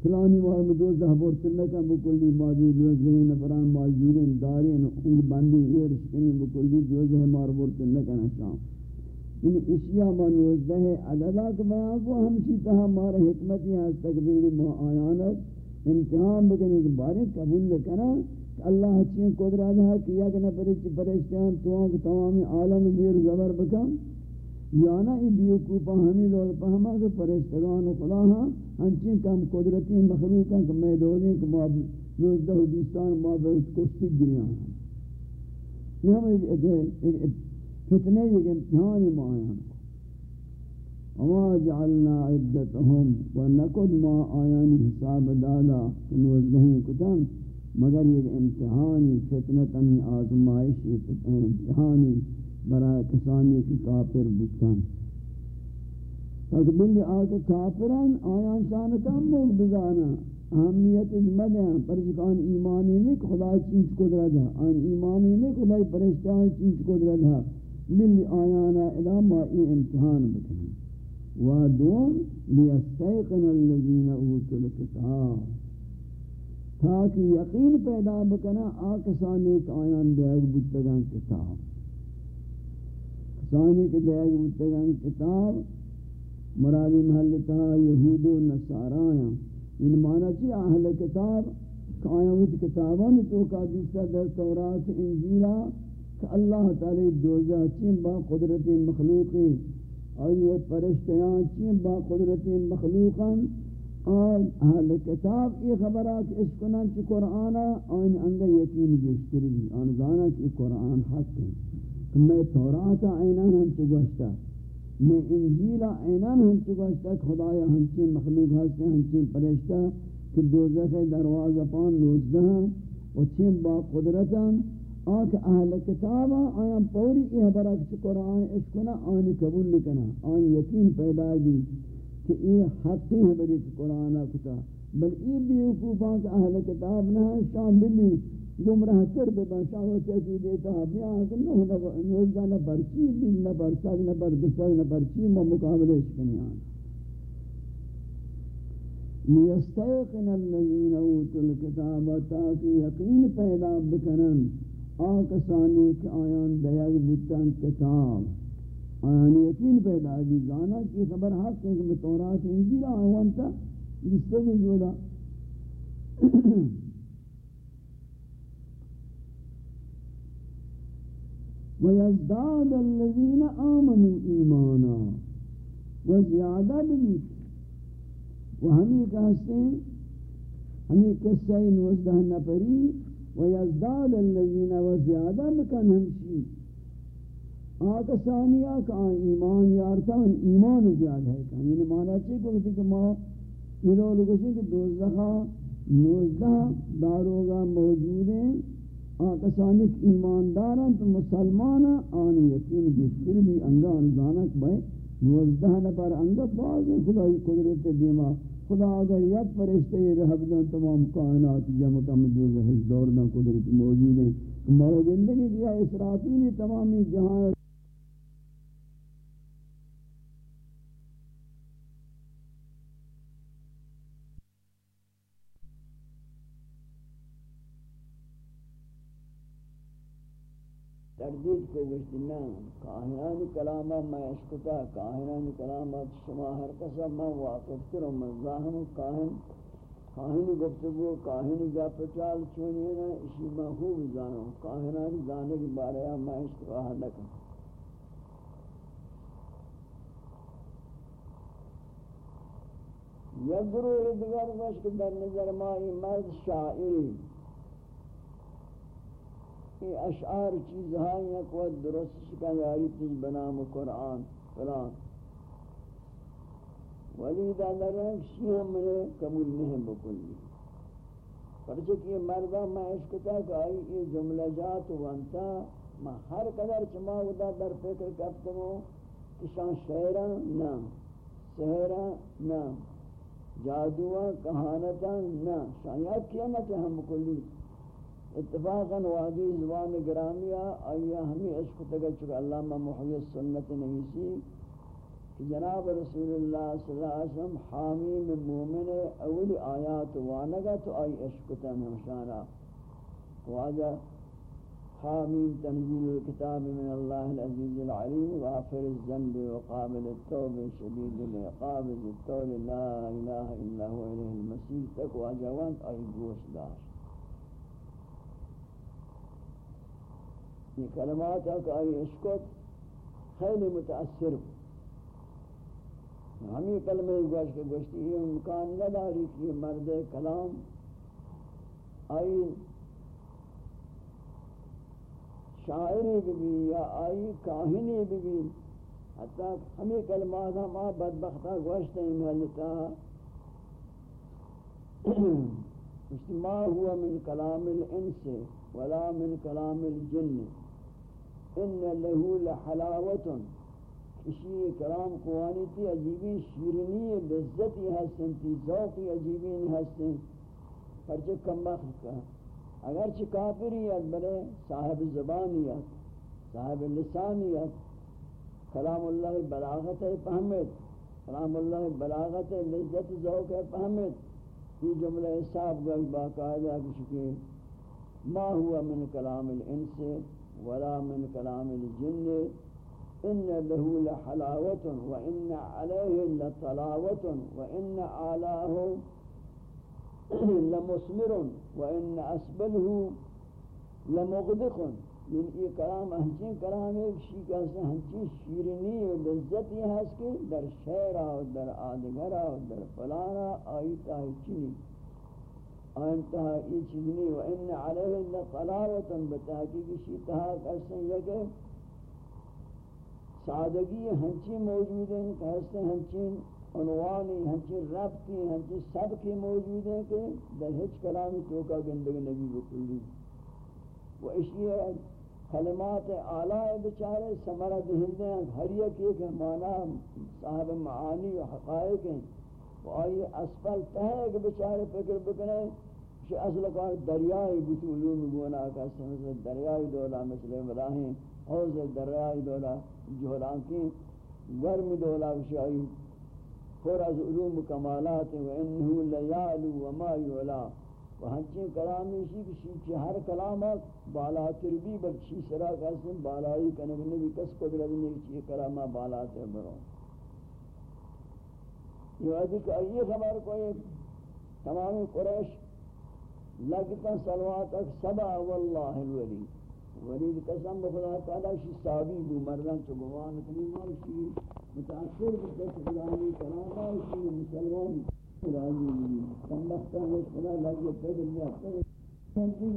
فلانی وہاں میں دوزدہ بورتنکا بکلی موجود نوزدہ نفران موجودین دارین انگ بندی ایرش کنی، بکلی دوزدہ مار بورتنکا نشام ان یعنی اشیاء منوزدہ عددہ کے بیان کو، ہمشی تہا مار حکمتی ہے تکبیری آیانت. امتحان بکنی کہ بارے قبول لکنا اللہ چین قدرت ہے کیا کہ نہ پرشتیان، تو کہ تمامی عالم دیر زبر بکن. یا نا ای بیوکوپا ہمیں لول پہما کہ پرشتگان خدا ہاں ہنچین کم قدرتی مخلوق ہیں کہ میں دولیں کہ ما نوزدہ بیستان ما بہت کشتی گریاں ہاں۔ ہیں یہ ہم ایک فتنے ایک امتحانی معایان کو۔ وما جعلنا عدتهم ونقد ما آیان حساب دادا نوزدہیں کتن، مگر یہ امتحانی فتنتن آزمائشی امتحانی برای کسانی کی کافر بکن تقبل آکا کافران آیان شانکا موگ بزانا اہمیت مدین پرچکان ایمانی نہیں خدا چیز قدرت ہے آن ایمانی نہیں خدا پرشتان چیز قدرت ہے ملی آیانا ادا ما ای امتحان بکنی وادون لیستیقن الذین اوتوا الكتاب تاکہ یقین پیدا بکنا آکسانی کہ آیان دیگ بودتگان کتاب. کسانی کہ دیگ بودتگان کتاب مرادی محلتا یہود و نصارایاں ان معنی چی اہل کتاب؟ کہ کتابان تو کا دیسا در تورات انجیلہ کہ اللہ تعالی دوزہ چین با قدرت مخلوقی اور یہ پرشتیان چین با قدرت مخلوقاں اور اہل کتاب یہ خبرات اس کنن چی قرآن آن انگا یقین گشتری بھی آن زانا چی قرآن حق ہے۔ میں توراتا اینان ہم چو گوشتا میں انجیلا اینان ہم چو گوشتا، خدایا ہنچین مخلوق ہستے ہنچین پرشتہ، کہ دوزخ دروازہ پان نوزدہ و چین با قدرتاں آنکھ اہل کتاب آیا پوری یہ برک قرآن اشکنا آنی قبول لکنا آنی یقین پیدا دی کہ یہ حقی ہے بری قرآن کتا، بل ای بیوکوفان کہ اہل کتاب نہ شام بلی گمراہ تر بدا شاہ چیزی دیتا بیا کہ نو نوزدہ نہ برچی بل نہ برساگ نہ بردساگ نہ برچی ما مقابلے اشکنی آنا لیستیقن الذین اوتوا الکتاب تاکی یقین پیدا بکنن. آکسانی کہ آیان دیگ بودتاں کتاب. آیان یقین پیدا دی جانا کی خبر حق ہے کہ تورات انجیل آوان تا جستے گی جودا. ويزداد الذين آمنوا إيمانا وزيادة بميت وهمي كهستين همي قصة نوزده نفري ويزداد الذين وزيادة بكن همشي آقا ثانیہ کا ایمان یارتا ان ایمان زیادہ ہے کہ یعنی مانا چاہیے کو کہتے کہ ما یہ لوگ کہتے کہ دوزخہ نوزدہ داروگا موجود ہیں آکسانک ایمانداران تو مسلمان آن یقین بیشتر بھی انگا انزانک بھائی، نوزدہ نفر انگا باز خدای قدرت دیما، خدا اگر یک فرشتے رہب دن تمام کائنات جمع کم دوزہ ہش دور دن قدرت موجود ہیں۔ موجود زندگی کیا اسرافیلی تمامی جہاں تردید کو گوشتی نا کاہنان کلامہ میں اشکتا کاہنان کلامہ شما ہر قسم میں واقف کرو من ظاہم کاہن کاہن گفتگو کاہن گا پچال چونی نا، اسی میں خوب زانو کاہنان زانے کے بارے میں اشکتا نکا یک گروہ دیگر وشک در نظر مائی مرد شاعری۔ یہ اشعار چیز ہیں کو درست شکا یاری تیج بنام قرآن، فلان۔ ولی دا در شیعہ منے قبول نہیں بکلی پرچہ کہ یہ مردہ میں عشقتا کہ آئی یہ جملہ جات وانتا میں ہر قدر چما ودا در فکر کرتا ہوں کہ شان شہرہ نا سہرہ نا جادوہ کہانتا نا شان کیا نا کہ ہم بکلی اتفاقا وادی زبان گرامیہ آیا ہمیں عشق تگا چکا علامہ محیط سنت نویسی کہ جناب رسول اللہ صلی اللہ علیہ وسلم حامیم مومن اول آیات وانگا تو آئی عشق تنہمشانا واجہ حامیم تنزیل الكتاب من اللہ العزیز العلیم غافر الزنب وقابل التوب شدید العقاب الطول لا الہ الا ہوا علیہ المسیح تک واجہ وانت آئی گوش داشت۔ یہ کلمات ہے کہ آئی عشقت خیلی متاثر ہمیں کلمہ گوش کے گوشتی یہ امکان نہ داری کہ مرد کلام آئی شاعری بھی یا آئی کاہنی بھی حتی ہمیں کلمات ہم آ بدبختہ گوشتے ہیں محلتا ما ہوا من کلام الانس ولا من کلام الجن. إن له لحلاوت اسی کلام قوانی تی عجیبی شیرنی لذتی ہستن تی ذوقی عجیبی ہستن پرچہ کم وقت کا. اگرچہ کافریت بلے صاحب زبانیت صاحب لسانیت کلام اللہ بلاغت فہمت. کلام اللہ بلاغت لذت ذوق فہمت. یہ جملہ صاحب گل باقاعدہ کچھ ما هو من کلام الانس ولا من كلام الجن إن له لحلاوة وإن عليه لطلاوة وإن آلاه لمثمر وإن أسبله لمغدق. من یہ کلام ہنچین کلام ایک شی کا ہنچین ہے اس کے در شعرہ و در آدگرہ و در ہے چنی انتہا یہ چیز نہیں و ان علیہ اللہ قلاوتا بتحقیق شیطہا کہتے ہیں کہ سادگی ہنچی موجود ہیں کہتے ہیں ہنچی عنوانی ہنچی ربطی ہنچی سبکی موجود ہیں کہ در ہچ کلامی توکا گندگ نبی بکلی و اشیاء کلمات آلاء بچارے سمرہ دہندے ہیں. ہر یک ایک معنی، صاحب معانی و حقائق ہیں. آئی اسفل تہے کہ بچارے فکر بکنے کہ اصل کار دریائی بچ علوم گونا کا سمجھ دریائی دولا مثل ابراہیم حوض دریائی دولا جہلان کی ورم دولا بشائی خور از علوم کمالات و انہو لیالو وما یعلا و ہنچین کلامی شی کشی چی ہر کلامات بالا تربی بلچی سرا کسن بالائی کنگ نبی کس قدرت نہیں چی کلامہ بالا تر برو یہ وقتی کہ یہ خبر کوئی تمامی قریش لگتا سلواتک سبا واللہ الولی۔ ورید قسم بخدا تعالی شی صحابی بو مردان چو گوان کنی ماشی متاثر بکتا خدایی کراما شی مسلمان راضی بھی کم بختان ہے، خدا لگے پیدا لیا سنتی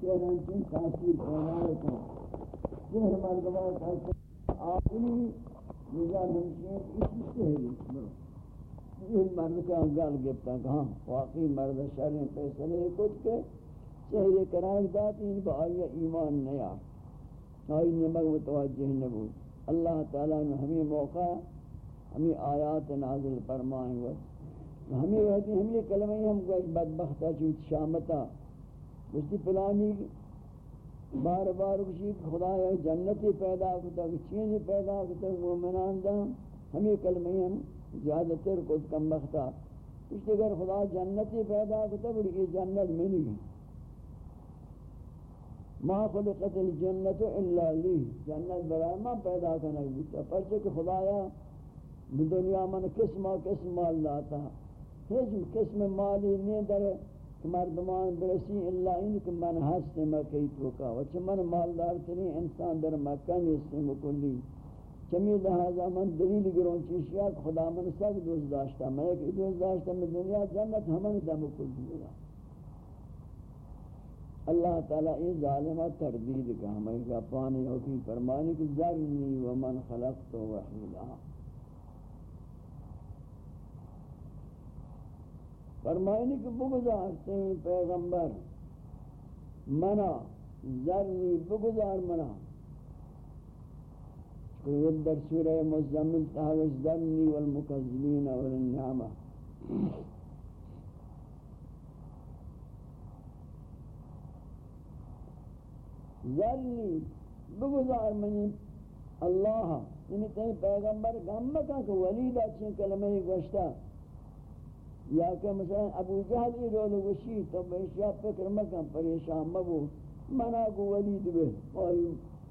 سیران چین تاثیر پیدا کا سہر مردمان تاثیر۔ آخری نظام ہمشین اسی سے ہے برو یہ مرد کا گل گفتا کہاں واقعی مرد شرین پیسلے کچھ کے۔ چہرے قرار داتی ان با آئی ایمان نیا۔ آئی نمک متوجہ نبود اللہ تعالیٰ نے ہمیں موقع، ہمیں آیات نازل فرمائیں گے ہمیں وحدی ہمیں کلمہ ہم کو ایک بدبختہ چوت شامتا گشتی پلانی بار بار کشی خدا جنتی پیدا کتا چین پیدا کتا مومنان دا ہمیں کلمہ ہم زیادہ تر کت کم بختہ کشتی اگر خدا جنتی پیدا کتا بڑی یہ جنت میں نہیں۔ ما خلقت الجنت الا لی۔ جنت برای ما پیدا کرنا بودتا پرچہ کہ خدایا دنیا من قسم و قسم مال لاتا۔ ہیچ قسم مالی نہیں در مردمان برسی الا ان کہ من ہست مکی توکا وچھ من مالدار تنی انسان در مکہ نیستی مکلی۔ چمی لہذا من دلیل گرون چیشیا خدا من سب دوست داشتا میں ایک دوست داشتا میں دنیا، جنت ہمیں دم کلی ہوگا اللہ تعالیٰ یہ ظالمہ تردید کا ہمیں کا پانی ہوکی فرمانی کی ذرنی ومن خلقت وحیلا فرمانی کی بگزارتے ہیں پیغمبر، منا، ذرنی بگزار منا. قرآن در سورہ مزمن تحوش ذرنی والمکذبین والنعمہ. ذلی بگزار منی اللہ یعنی تین پیغمبر غم کا کہ ولید اچھے کلمہ گوشتا. یا کہ مثلا ابو جہل ای رول وشی تو بیشیا فکر مکن پریشان مبو. منا کو ولید بے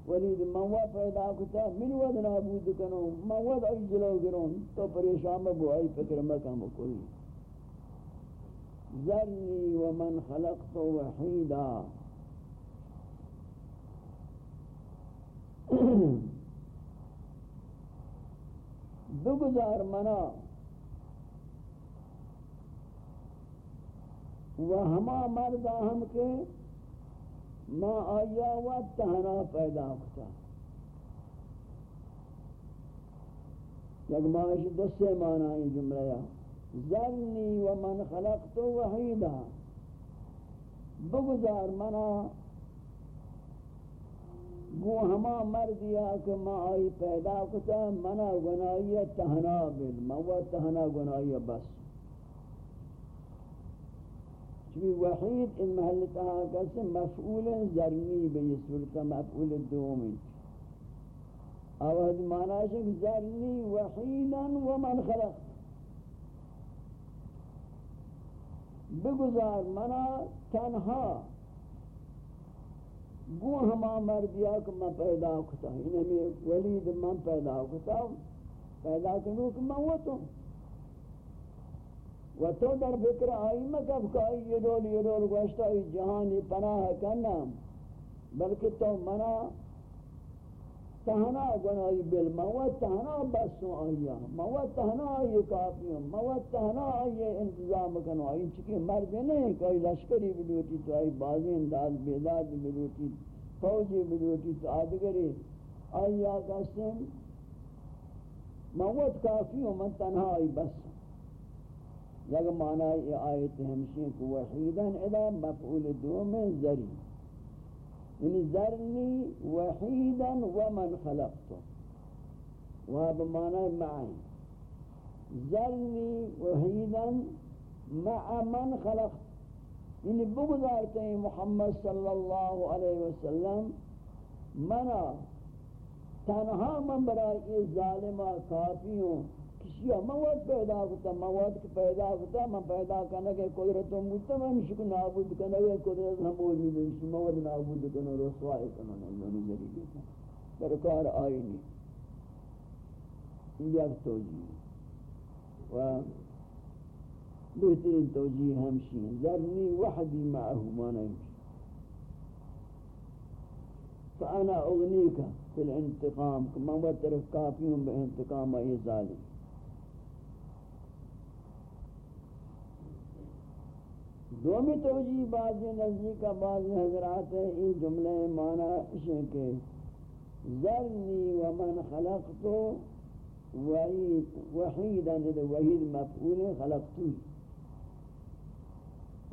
ولید منوا پیدا کتا، من ود نابود کنو من ود ای جلو گرون تو پریشان مبو ای فکر مکن بکلی ذرنی ومن خلقت وحیدا. بگزار منا. و ہما مردا ہم کے ما آیا و تہنا پیدا کتا یک ماش دسے مانا یہ جملہ ذرنی و من خلقت وحیدا۔ بگزار منا۔ گو ہما مردیا کہ ما آئی پیدا کتا منا گنائی تہنا بل موا تہنا گنائی بس۔ چوی وحید ان محل تہا کسی مفعول زرنی بی صورتا مفعول دومی. اوہد مانا شک زرنی وحیدا ومن خلق. بگزار منا تنہا گو ہما مردیا کہ میں پیدا کتا. انہیں میں ولید من پیدا کتا. پیدا کنو کہ میں وہ تو و تو در فکر آئی مکب کہ آئی یہ دول یہ دول گوشتا ای جہانی پناہ کرنا بلکہ تو منا تہنا گنائی بل موت تہنا بسوں آیا. موت تہنا آئی کافی ہوں موت تہنا آئی انتظام کنو. آئی چکی مرد نہیں کوئی لشکری بلوٹی تو آئی بازی انداز بیداد بلوٹی فوجی بلوٹی تو، آدگری. آئی آقا موت کافی ہوں من تنہا آئی بس. یک معنی آیت ہمشین کو وحیدن ادا مفعول دو میں ذریع یعنی ذرنی وحیدا ومن خلقتو. وهذا معنى معي ذرني وحيدا مع من خلقت یعنی بگذارتے محمد صلی اللہ علیہ وسلم منا تنہا من برای ظالمہ کافی ہوں اشیاء مواد پیدا ہوتا مواد کی پیدا ہوتا میں پیدا کرنے کے کوئی رتوں مجھتا میں مجھ کو نابود کرنے کے قدرت نہ بول نہیں اس مواد نابود کرنے رسوائی کرنے اللہ نے ذریعہ پر کار آئی نہیں یہ جی و بہترین توجیہ ہمشی ہیں ذرنی وحدی معہما نہیں فأنا أغنيك في الانتقام كما هو طرف كافيهم بانتقام أي ظالم. دومی توجیہ بعضی نزدیک بعضی حضرات ہے یہ جملے معنی اسے کہ ذرنی ومن خلقتو وحیدا وحید اندر وحید مفعول خلقتو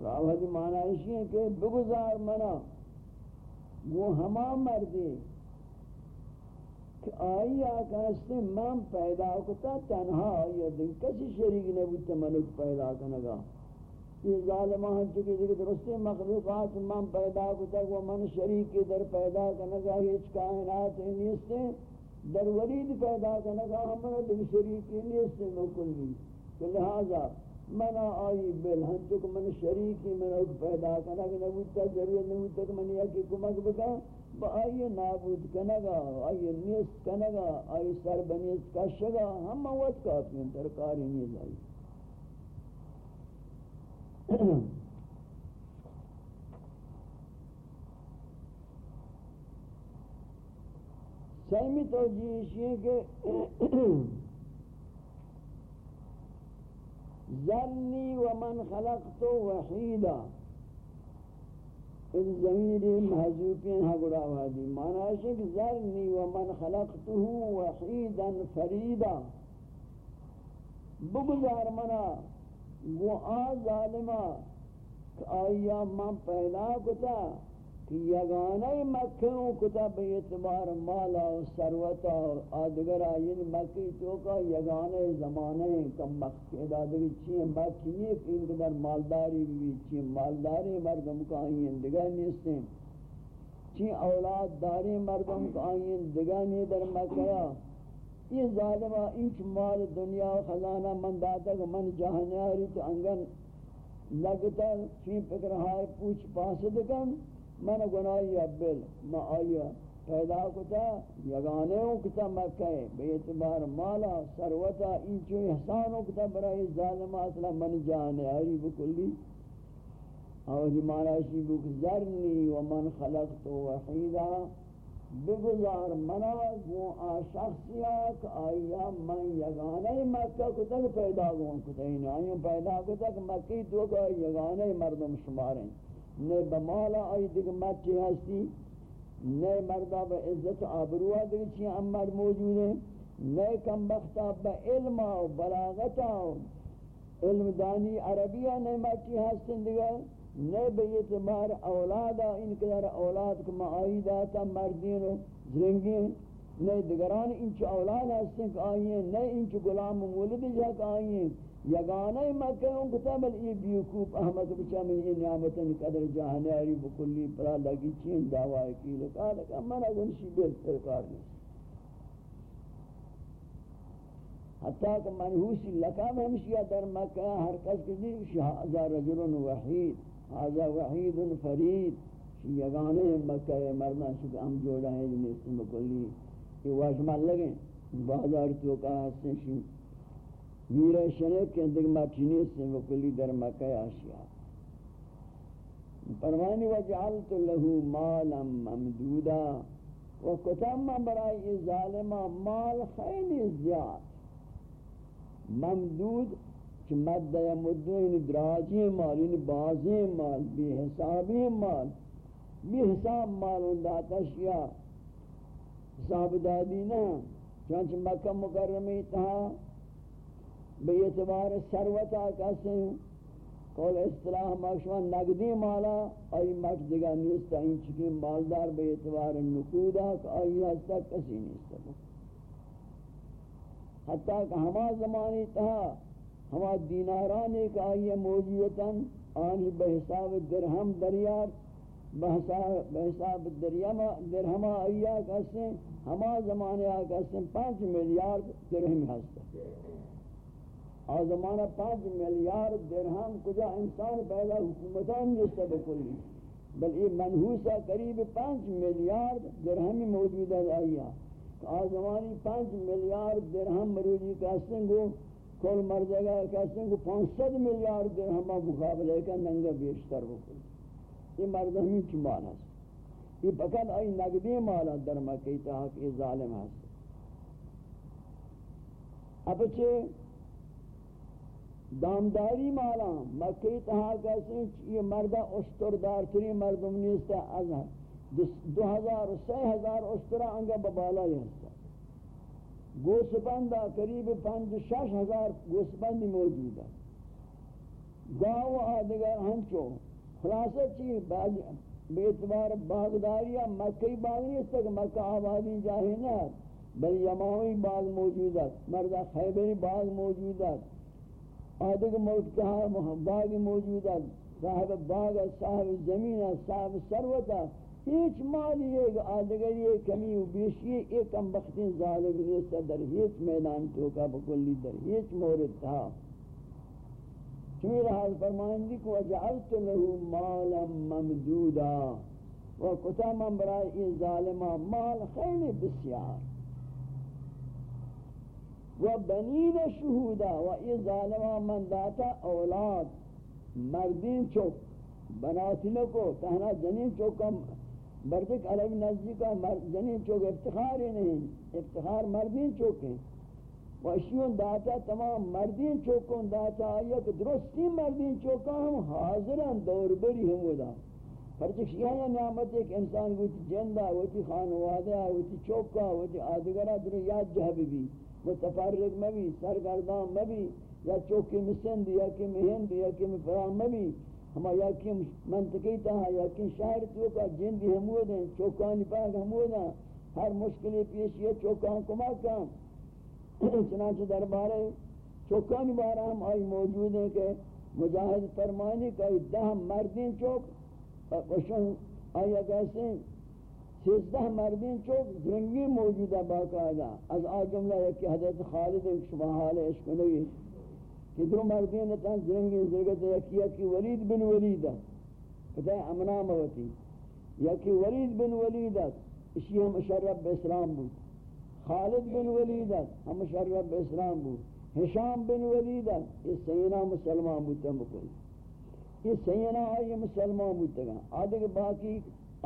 راوہ معنی اسے کہ بگزار منا، وہ ہما مردی کہ آئی آکا ہستے من پیدا کتا تنہا آئی دن کسی شریک نبوتا منک پیدا کنگا۔ یہ ظالمان چکی دیکھ درستے مخلوقات من پیدا کتا وہ من شریک در پیدا کنگا ہیچ کائنات نیستے در ورید پیدا کنگا ہمارا دیکھ شریکی نیستے نکلی کہ لہذا منا آئی بل ہنچو کہ من شریکی من اوک پیدا کنا کہ نبوتا ضرورت نبوتا کہ من یکی کمک بکا۔ با آئی نابود کنگا آئی نیست کنگا آئی سر بنیست کشگا۔ ہم موت کافی ہیں ترکاری نیز آئی۔ سیمی توجیہ یہ کہ ذرنی ومن خلقت وحیدا اس زمین محضوبین حقڑا وادی معنی ہے کہ ذرنی ومن خلقته وحیدا فریدا بگزار منا گو آ ظالمہ کہ آیا من پیدا کتا کہ یگانہ مکہوں کتا بے اعتبار مالا و سروتا و آدگر آئین یعنی مکی تو یگانہ زمانے کم مکی دادگی چیئے مکی نہیں، کہ مالداری بھی چیئے، مالداری مردم کا آئین دگر نیستیں چیئے اولاد داری مردم کا آئین دگر نہیں در مکیا یہ ظالمہ انچ مال دنیا و خزانہ من داتا کہ من جہنیاری تو انگن لگتا چین فکر ہائے پوچھ پاسدکن من گناہی ابل ما آیا پیدا کتا، یگانے ہوں کتا مکہ بے اعتبار مالا، سروتا انچو احسان ہوں کتا برای ظالم اصلا من جانے بکلی۔ اور ہی مانا شی بک ذرنی ومن خلقت وحیدا بگزار منا گو آ شخصیات آیا من یگانے مکہ کتا پیدا گون کتا ہی آئیوں پیدا کتا کہ مکی تو کہ یگانے مردم شماریں۔ نئے بمالا آئی دیکھ مچی ہستی، نئے مردہ با عزت و آبروہ دیکھ چی امر موجود ہیں۔ نئے کم بختہ با علم و بلاغتا علم دانی عربیہ نئے مچی ہستن دیکھ نئے بے اعتبار اولادا ان قدر اولاد کما آئی داتا مردین و زرنگین، نئے دگران انچ اولاد ہستن کہ آئی ہیں نئے انچ غلام و مولد جا آئی ہیں یگانہ مکہ ان کتابل ای بیوکوب احمد بچا من ای نعمتن قدر جہانے آری بکلی پرا لگی چین دعوی کی لکا لکا منا گنشی بیل سرکار نہیں حتیٰ کہ منحوسی لکا میں ہمشیہ در مکہ، ہر کس کے دیر شہازہ رجل وحید۔ حازہ وحید فرید. شی یگانے مکہ مرنا شکر ہم جوڑا ہے جنہیں اس میں بکلی یہ واجمان لگیں بازار تو کہا حسن شی میرے شنک کے اندر مچینی سے وکلی در مکہ آشیا پروانی وجعلت له مالا ممدودا. و کتم برای ظالمہ مال خیلی زیاد. ممدود کہ مدہ یا مدو یعنی دراجی مال یعنی بازی مال بی حسابی مال بی حساب مال انداتا شیا حساب دادی نا چونچہ مکہ مکرمی تہا بے اعتبار سروتا کسی قول اصطلاح مکشوان نگدی مالا، آئی مکش دگا نیستا این چکی مالدار بے اعتبار نقودا کہ آئی ہستا کسی نیستا حتیٰ کہ ہما زمانی تہا ہما دیناران ایک آئی موجودتا آنی بحساب درہم دریار بحساب درہم آئی کسی ہما زمانے آکسی پانچ میلیارد درہم ہستا آزمانہ پانچ ملیار درہم کجا انسان پیدا حکومتان جستا بکلی۔ بل یہ منحوسہ قریب پانچ ملیار درہمی موجود ہے آئیا آزمانی پانچ ملیار درہم مروجی کہستن گو کل مرزگا کہستن گو پانسد ملیار درہم مقابلے کا ننگا بیشتر بکلی یہ مرد ہمیں مردمی چمانا یہ پکت آئی نگدی مالا در مکی تحاک یہ ظالم ہے اب چھے دامداری مالا۔ مکی تحاک ایسے یہ مردہ اشتردار تری مردم نیستا از دو ہزار سی ہزار اشترہ انگا ببالا یہ گوسپندہ قریب پنج، شش ہزار گوسپندی موجود ہے۔ گاؤں آدگر ہنچو، خلاصہ چی؟ بے اعتبار باغداری مکی باغ نہیں اس تک، مکہ آبادی جاہی نہ بل یمامی باغ موجود ہے مردہ خیبری باغ موجود ہے۔ آدھگ موت کہا باغ موجود ہے۔ صاحب باغ ہے، صاحب زمین ہے، صاحب سروت ہے۔ ہیچ مالی ایک آدھگر یہ کمی و بیشی ایک کم بختین ظالم نیستا در ہیچ میدان توکا بکلی، در ہیچ مورد تھا چمی رہا فرمائندی کو وجعلت له مالا ممدودا. و کتا من برای این ظالمہ مال خیلی بسیار. و بنین شہودا و این ظالمہ من داتا اولاد. مردین چوک. بناتی نکو. تہنا جنین چوکا بردک علیہ نزدیکا جنین چوک، افتخار ہی نہیں. افتخار مردین چوک ہیں و اشیون داتا تمام مردین چوکون داتا، آیا کہ درستی مردین چوکا ہم، حاضران دور بری ہم ودا پرچک شیعہ نعمت ایک انسان ویتی جندہ ویتی خانوادہ ویتی چوکا ویتی آدگرہ در یاد جہب بھی متفرق مبی، سرگردان مبی، یا چوکی مسند یا کی مہند یا کی مفرام مبی. ہما یکی منطقی تہا یکی شہر تو کا جن بھی ہمو دیں چوکانی پاک ہمو دیں ہر مشکلی پیش یہ چوکان کمک کام چنانچہ دربارے چوکانی بارا ہم آئی موجود ہیں کہ مجاہد فرمانی کا دہ مردین چوک وشن آیا کیسے سیزدہ مردین چوک درنگی موجودہ باقاعدہ. از آجملہ یکی حضرت خالد شبہ حال عشق نگی کہ دو مردین تن زنگی زرگت یکی یکی ولید بن ولیدہ کہتے ہیں امنا موتی. یکی ولید بن ولیدہ اسی ہم اشرف اسلام بود. خالد بن ولیدہ ہم اشرف اسلام بود. حشام بن ولیدہ یہ سینہ مسلمان بودتا مکل یہ سینہ آئی مسلمان بودتا گا آدھے باقی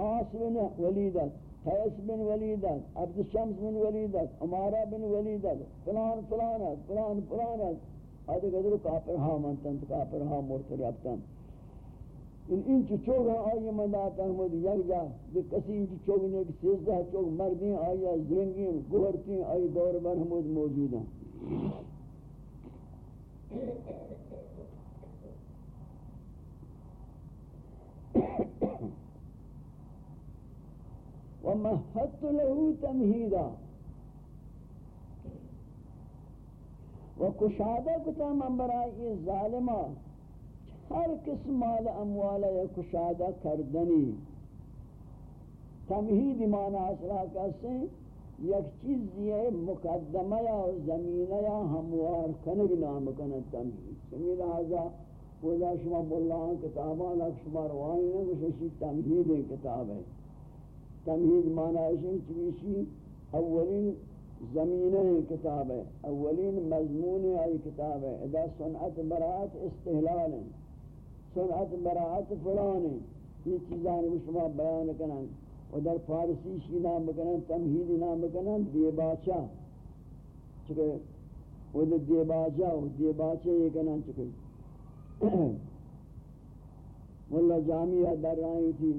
آس بن ولیدہ حیث بن ولیدہ عبد الشمس بن ولیدہ عمارہ بن ولیدہ فلان فلان ہے فلان فلان ہے آدھے قدر کافر ہاں منتن تو کافر ہاں مرتر یافتن ان انچ چوگ ہاں آئی منداتا ہمود یک جا کہ کسی انچ چوگ نے کہ سیزدہ چوگ مردین آئی زرنگین گوھرتین آئی دور بر ہمود موجود ہیں وَمَحَّدْتُ لَهُ تَمْهِيدًا و کشادہ کتا من برای این ظالمہ، ہر قسم مال اموال یا کشادہ کردنی، تمہید مانا اصلا کسی یک چیز یہ مقدمہ یا زمینہ یا ہموار کنگ نام کنن تمہید. سمی لہذا بولا شما بلان کتابان اک شما روانی نہ کششی تمہید کتاب ہے. تمہید مانا اشن چویشی اولین زمین کتاب ہے اولین مضمون آئی کتاب ہے ادا سنعت براعت استحلال. ہیں سنعت براعت فلان. ہیں یہ چیزان شما بیان کنن. و در فارسی شی نام بکنن تمہید نام بکنن دیباچہ چکے وہ دیباچہ و دیباچہ یہ کنن چکے واللہ جامعہ در رائیں تھی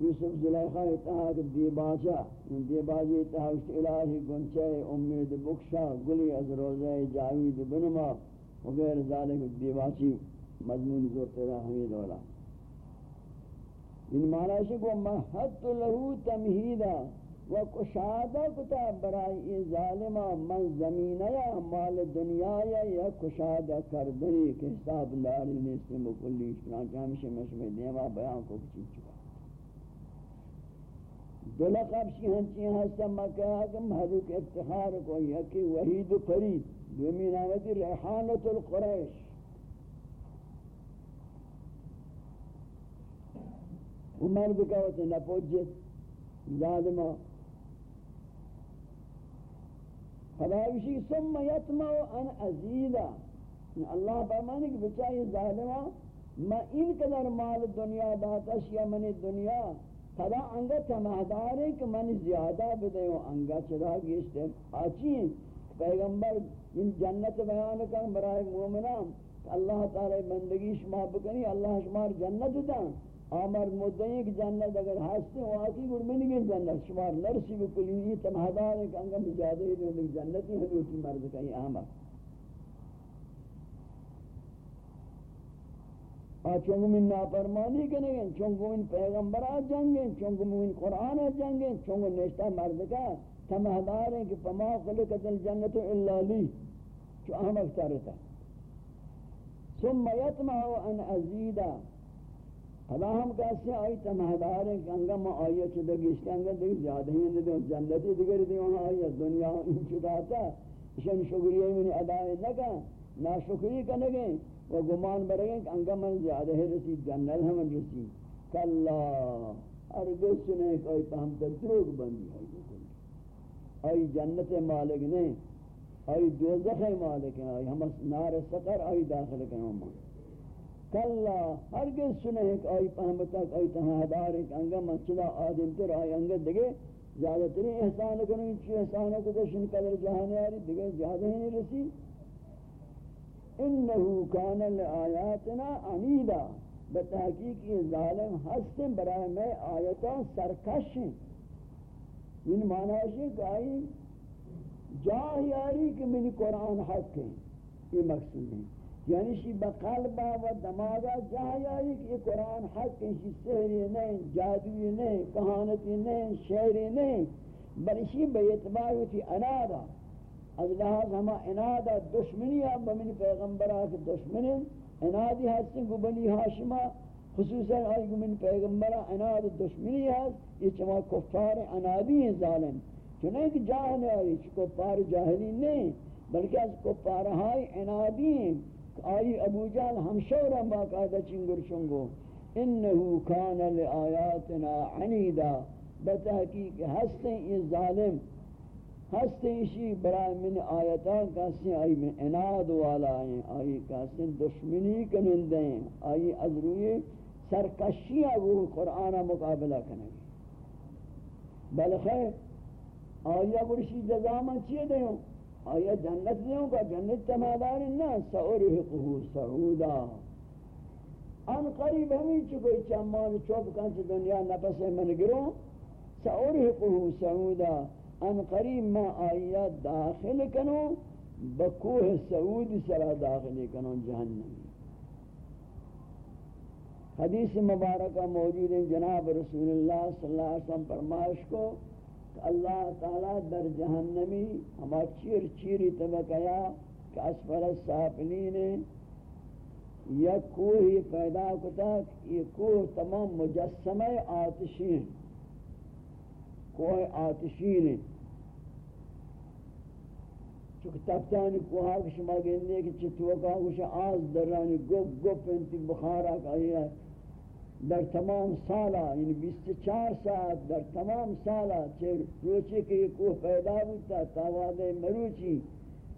یوسف زلیخہ اتحاد دیباچہ دیباجی اتحا اتحاد الہی گنچے امید بکشا، گلی از روزہ جاوید بنما وغیر ذالک دیباچی مضمون زور تیرا حمید والا ان معنی ہے کہ محت لہو تمہیدا، و کشادہ کتا برائی ظالمہ من زمینہ یا مال دنیا یا کشادہ کردنی، کہ حساب لاری نیستی مکلی، چنانچہ ہمشہ مشمع دیما بیان کو کچھ چکا. دو لقب شی ہنچی ہستا مکہ حکم حضوک افتخار کو یکی وحید و فرید دومی نامتی ریحانت القریش. و مرد کہوتے نپوجت ظالمہ خدایوشی ثم یتمع ان ازیدہ اللہ فرمانے کہ بچائی ظالمہ ما این قدر مال دنیا داتش یا من دنیا پدا انگا تمہدار ہے کہ من زیادہ بدے ہوں، انگا چرا گیشتے آچی ہیں۔ پیغمبر ان جنت بیان کر برائے مومنان اللہ تعالی بندگی شما بکنی، اللہ شمار جنت دا آمر مدعی کہ جنت اگر ہستے ہو آتی گر میں نہیں جنت۔ شمار نرسی بکلی، یہ تمہدار ہے کہ انگا زیادہ ہی جنتی ہیں روٹی مرد کہیں آمر چونگو من نافرمانی کنگیں چونگو من پیغمبرہ جنگیں چونگو من قرآن جنگیں چونگو نشتہ مرد کا تمہدار ہیں کہ فما خلقت الجنت الا لی، چو اہم اکتارتا ثم یتمعو ان ازیدہ۔ حالا ہم کہتے ہیں آئی تمہدار ہیں کہ انگا ما آئیت چو دگی اس انگا دگی زیادہ ہی اندر دیں جنتی دگر دیں وہاں آئیت دنیا ان چکا تا اشان شکریہ منی ادائی نکا نا شکری کنگیں وہ گمان برگیں کہ انگا من زیادہ ہے رسید جنل ہم رسید. کلا ارگز سنے کوئی پہم در دروگ بندی ہے آئی جنت مالک نہیں آئی دوزخ مالک ہیں آئی ہم نار سقر آئی داخل کریں ہم کلا ارگز سنے کوئی پہم تک آئی تہادار ہے کہ انگا من چلا آدم تر آئی انگا دگے زیادہ تری احسان کریں چی احسان کو کشن قدر جہانے آری دگے زیادہ ہی نہیں رسید انہو کان لآیاتنا عنیدہ بتحقیق یہ ظالم ہستیں برای میں آیتاں سرکش ہیں ان معنی ہے کہ آئی جاہیاری کہ منی قرآن حق ہیں یہ مقصود ہے یعنی شی بقلبہ و دماغہ جاہیاری کہ یہ قرآن حق ہیں شی سحری نہیں جادوی نہیں کہانتی نہیں شعری نہیں بلشی بیتباہ ہوتی انادہ از لحاظ ہما انادا دشمنی ہے بمن پیغمبرہ کے دشمنی، انادی ہستے کو بنی حاشمہ، خصوصا آئی کو من پیغمبرہ اناد دشمنی ہے یہ چما کفار انادی ہیں ظالم۔ چنہیں کہ جاہل ہے یہ کفار جاہلی نہیں، بلکہ از کفار ہائی انادی ہیں۔ آئی ابو جال ہمشورا باقاعدہ چنگر چنگو۔ انہو کان لآیاتنا عنیدہ بتحقیق ہستے یہ ظالم۔ ہستے برای من آیتان کسی آئی من اناد والا ہیں، آئی کسی دشمنی کنندے ہیں، آئی از روی سرکشی وہ قرآن مقابلہ کرنے بلخیر آیا برشی جزاما چیئے دے ہوں؟ آیا جنت دے ہوں؟ کا جنت تمادار نا سعرحقه سعودا۔ ان قریب ہمیں چکوئی چمان چوب کانچ دنیا نفس من گروں سعرحقه سعودا۔ ان قریب ما آیا داخل کنو بکوہ سعود سرا داخل کنو جہنم. حدیث مبارکہ موجود ہے، جناب رسول اللہ صلی اللہ علیہ وسلم فرمائش کو کہ اللہ تعالی در جہنمی ہما چیر چیری طبقیا کہ اسفل السافلین یا کوہی پیدا کتا، یہ کوہ تمام مجسمہ آتشین. کوہ آتشین چونکہ تفتانی کوہا کہ شما گندے کہ چتوکا کچھ آز درانی، گپ گپ انتی بخارا کہی ہے در تمام سالہ یعنی بیست چار ساعت، در تمام سالہ چھ روچے کہ یہ کوہ پیدا ہوتا تاواد مروچی.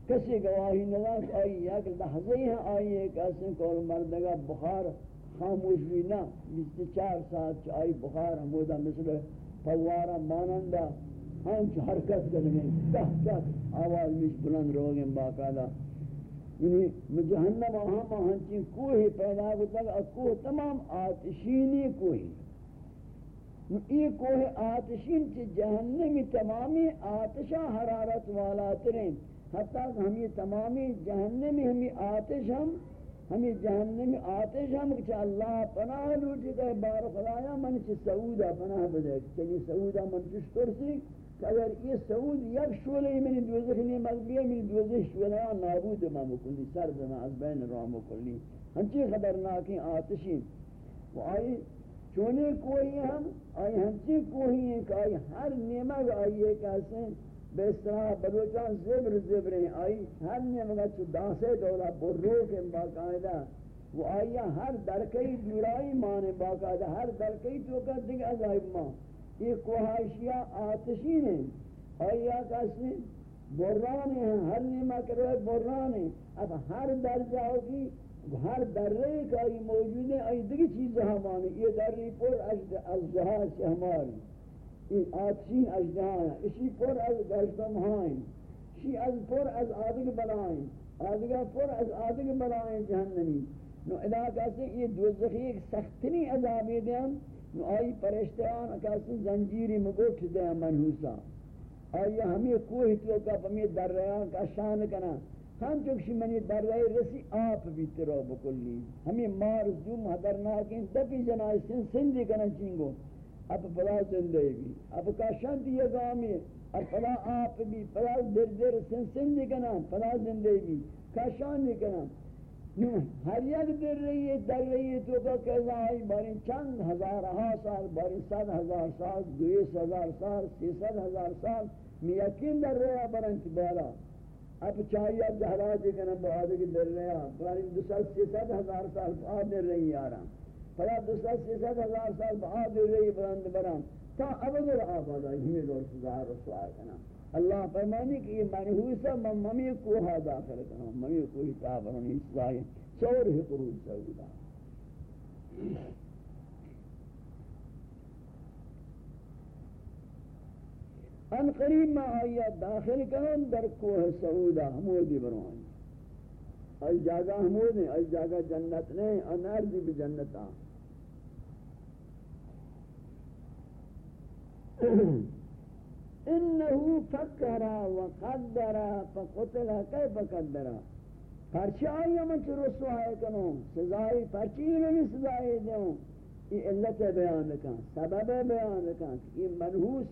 کسی گواہی نلاک آئی یک لحظی ہے آئی ایک ایسے کول مردگا بخار خاموش بھی نہ بیست چار ساعت چھ آئی بخار ہمودا مثل فوارا مانندا ہم حرکت کرنے تہ تہ آواز مش بلند روگیں باقاعدہ یعنی جہنم ہم ہنچی کوہی پیدا ہوتا ہے کوہ تمام آتشینی کوہی یہ کوہ آتشین چھ جہنمی تمامی آتشا حرارت والا ترین حتیٰ کہ ہم یہ تمامی جہنمی ہمی آتش ہم ہمیں جہنم آتش ہم کہ اللہ پناہ لوٹی جی کہ بار خدایا من چھ سعودہ پناہ بدے یعنی چلی سعودہ من چش ترسی کہ اگر یہ سعود یک شولی من دوزخ نہیں مغبیہ من دوزخ شولی نابود ما مکلی سرد ما از بین راہ مکلی۔ ہنچی خبرناکی آتشی۔ و آئی چونے کوئی ہم، آئی ہنچی کوئی ہیں کہ آئی ہر نیمگ آئی ایک ایسے بے اصطلاح بلوچان زبر زبر ہیں، آئی ہر نے مگا چو داسے دولا برو کے باقاعدہ، وہ آیا ہر درکئی دورائی مانے باقاعدہ، ہر درکئی تو کا دیکھ عذاب ماں۔ یہ کوہاشیاں آتشین ہیں۔ آیا کسی بران ہیں، ہر نیمہ کرو بران ہیں۔ اب ہر درجہ ہوگی، ہر درے کا یہ موجود ہے ای دیگه چیز ہمانی یہ درے پر از زہا سے ہماری یہ آتشین اجدہاں اسی پر از گشتم ہائیں شی از پر از آدھگ بلائیں آدھگا پر از آدھگ بلائیں جہنمی نو ادا کہتے ہیں یہ دوزخی ایک سختنی عذابی دیں نو آئی پرشتیان کہتے ہیں زنجیری مگوٹ دیں منحوسا. آئی ہمیں کوئی تو کا ہمیں در ریان کا شان کنا ہم چکشی منی در رہی رسی آپ بھی تیرو بکلی. ہمیں مار زوم حدرناکیں دفی جنائی سن سندی کنا چینگو. اب پلا زندے بھی اب کاشان دیئے گامی اب پلا آپ بھی پلا در در سن سندی کنا پلا زندے بھی کاشان نہیں کنا ہر یک در رہی ہے، در رہی ہے تو کہ کہا آئی بارین چند ہزار ہا سال بارین ست ہزار سال، دویس ہزار سال سیست ہزار سال میں یقین در رہا برنچ بالا. اب چاہیے اب جہراج کنا بہادر کی در رہا بارین دو سال سیست ہزار سال بعد در رہی آرام فلا دو سال سیست ہزار سال بعد در رہی بلند برام تا ابدر آباد آئی ہمیں دور سزار رسوائے کنا اللہ فرمانی کہ یہ منحوسا من ممی کوہا داخل کرنا ممی کوہی تابرون اسلائی چور ہی قرود سعودا ان قریب ما آیا داخل کرن در کوہ سعودا حمودی برون ای جاگہ حمود ہیں ای جنت نہیں انارضی ان ارضی بجنتا انہو فکرا وقدرا فقتلا کیف قدرا؟ پرچی آئی ہم چو رسو آئے کنو، سزائی پرچی میں سزائی دیوں یہ علت بیان کن، سبب بیان کن یہ منحوس۔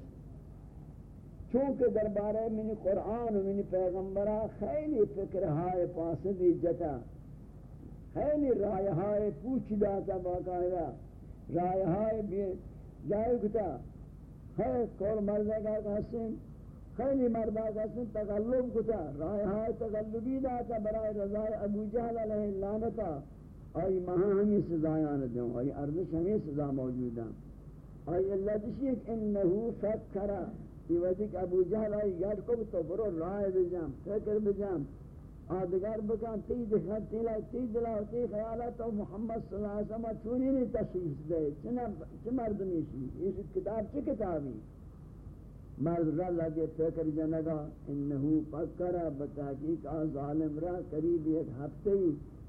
چونکہ دربارے منی قرآن و منی پیغمبرہ خیلی فکر ہائے پاسدی جتا۔ خیلی رائے ہائے پوچھ داتا باقاعدہ۔ رائے ہائے جائے کتا خیر کول مردہ کا قسم خیلی مردہ کا قسم تغلب کتا رائے تغلبی داتا برای رضای ابو جہل علیہ اللانتا آئی مہاں ہمیں سزایان دیوں آئی ارضش ہمیں سزا موجود ہیں۔ آئی اللہ دشیق انہو فکرہ۔ یہ وجہ کہ ابو جہل آئی یاد کو تو برو رائے بجام، فکر بجام۔ آدگر بکن تی دخل تی لا تی دلا تی خیالات و محمد صلی اللہ علیہ وسلم چونی نہیں تشخیص دے۔ چھ مردمی شی یہ کتاب چھ کتابی؟ مرد را لگے فکر جنگا، انہو پکرا بتحقیق آ ظالم را قریب ایک ہفتے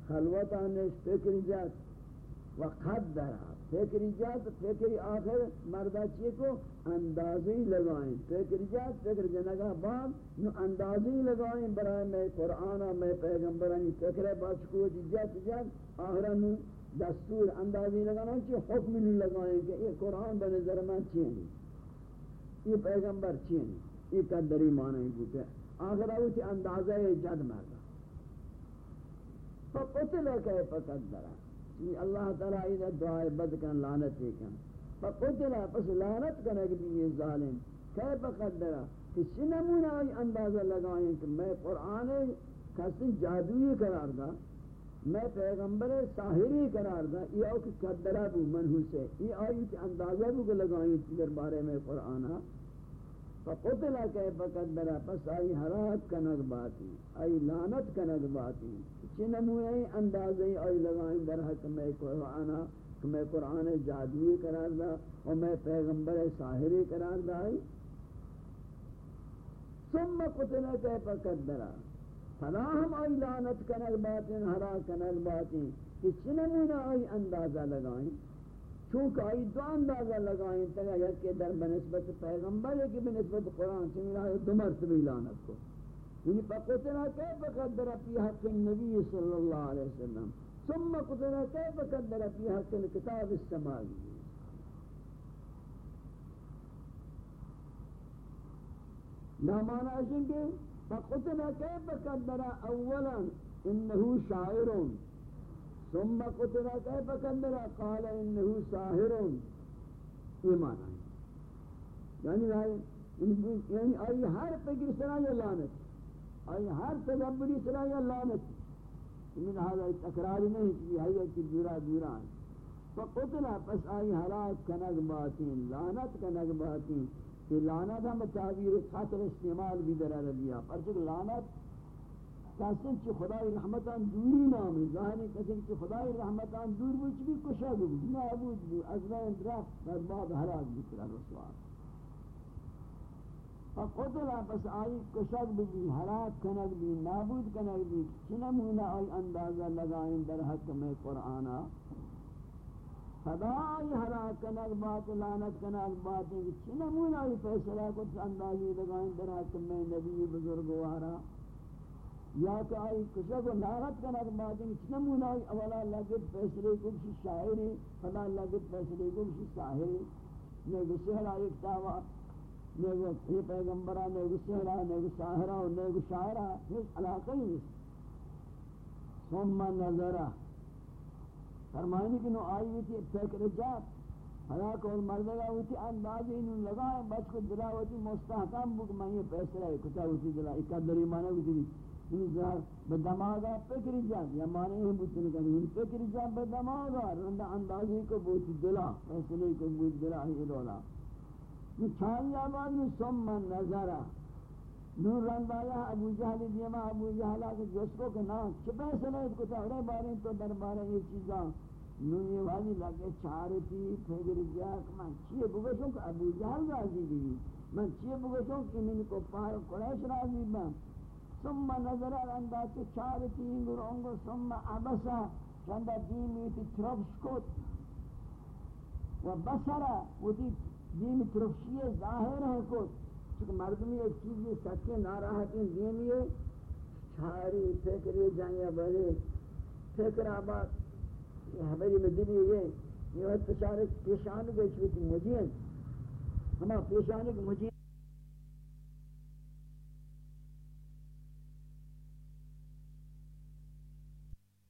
خلوتانش فکر جات و قد قدرہ فکری جات فکری آخر مردہ چیئے کو؟ اندازی لگائیں۔ فکری جات فکر جنگا بعد نو اندازی لگائیں۔ برای میں قرآن، میں پیغمبرانی فکر باچ جات جات آخر نو دستور اندازی لگانا چیئے حکم نو لگائیں کہ یہ قرآن بنظر میں چیئے نہیں یہ پیغمبر چیئے نہیں یہ قدری معنی بوتے آخر آوچی اندازہ جد مردہ۔ فقتل کیف قدرہ۔ یہ اللہ تعالی ایدہ دعائے بد کن لعنت کن فقتلا پس لعنت کن اگر یہ ظالم۔ کیف قدرہ کسی نمونہ آئی اندازہ لگائیں کہ میں قرآن کسی جادوی قرار دا، میں پیغمبر ساحری قرار دا، یہ او کہ قدرہ بو، منحوس ہے۔ یہ آئی کہ اندازہ بو لگائیں در بارے میں قرآن فقتلا کیف قدرہ پس آئی حرات کنگ باتی، آئی لعنت کنگ باتی۔ چی نمونے اندازے آئی لگائیں در حق میں قرآن کہ میں قرآن جادوی قرار دا اور میں پیغمبر ساحری قرار دا آئی۔ ثم قتل کیف قدرا فلا ہم آئی لعنت کنگ باتیں حرا کنگ باتیں کہ چی نمونے آئی اندازہ لگائیں۔ چونکہ آئی دو اندازہ لگائیں تگا یک کے در بنسبت پیغمبر کہ بنسبت قرآن سے ملا دو مرتبہ لعنت کو یعنی فقتنا كيف قدر في حق النبي صلى الله عليه وسلم؟ ثم قتنا كيف قدر في حق الكتاب السماوي لا معنى اشن فقتنا كيف قدر اولا انه شاعر ثم قتنا كيف قدر قال انه ساحر. ایمان ہے. یعنی یعنی, یعنی آئی ہر پہ سنا یہ لعنت. آئی ہر تدبری سرا یا لعنت. یعنی من هذا تکراری نہیں کی ہے کہ دورا دورا فقتلا پس آئی ہلاک کنگ باتیں لعنت کنگ باتیں کہ لعنت ہم تعبیر خطر استعمال بھی در دیا. پر لعنت کسی چی خدای رحمتان دوری نامی، ظاہری کسی چی خدای رحمتان دور بود چی کشا بود؟ نابود بود، از بین درخت در بعد حلاک بکر رسوار فقتل پس آئی کشک بھی حلاک کنک بھی نابود کنک بھی چنمونا آئی اندازہ لگائیں در حق میں قرآنہ؟ خدای حلاک کنک بات، لعنت کنک بات چنمونا آئی فیصلہ کچھ اندازی لگائیں در حق میں نبی بزرگوارا یا کہ آئی کسا کو ناغت کا نظر بات ہے چنمون اولا اللہ کے فیصلے کو کسی شاعری خدا اللہ فیصلے کو کسی شاعری نیگو سہرہ ایک تاوہ نیگو یہ پیغمبرہ، نیگو سہرہ نیگو ساہرہ نیگو شاعرہ ہیچ علاقہ ہی نہیں۔ ثم نظرہ فرمائنی کہ نو آئی ہوئی تھی فکر جات۔ حیا کو مردگا ہوئی تھی اندازی انہوں لگائیں بچ کو دلا ہوئی تھی مستحکم بک میں یہ فیصلہ ہے، کتا ہوئی تھی دلا ایک قدری مانا ہوئی تھی این به دماغا فکر جان یا معنی ہے بوتن کہ این فکر جان به دماغا رند اندازی کو بوت دلا فیصلے کو بوت دلا ہی دولا یہ چھائی آباد میں ثم نظر نور رند ابو جہل دیما ابو جہل کے جس کو کہ نا چھ فیصلے کو تھوڑے بارے تو دربارے یہ چیزاں نو یہ والی لگے چارتی فکر جا کہ میں چیئے بگشوں کہ ابو جہل راضی بھی میں چیئے بگشوں کہ من کو پار قریش راضی بہن ثم نظر الاندا چه چار تین گرونگو ثم عبسا، چند دیمی تی ترفش کت. و بسرا و تی دیمی ترفشی ظاہر ہے کت. چونکہ مردمی ایک چیزی سچے ناراحتی دیمی ہے چاری فکری جائیں بلے فکر آباد، یہ حبری میں دلی یہ یہ وقت پشارے پیشانی گئی چوتی مجھے ہمارا پیشانی کو مجھے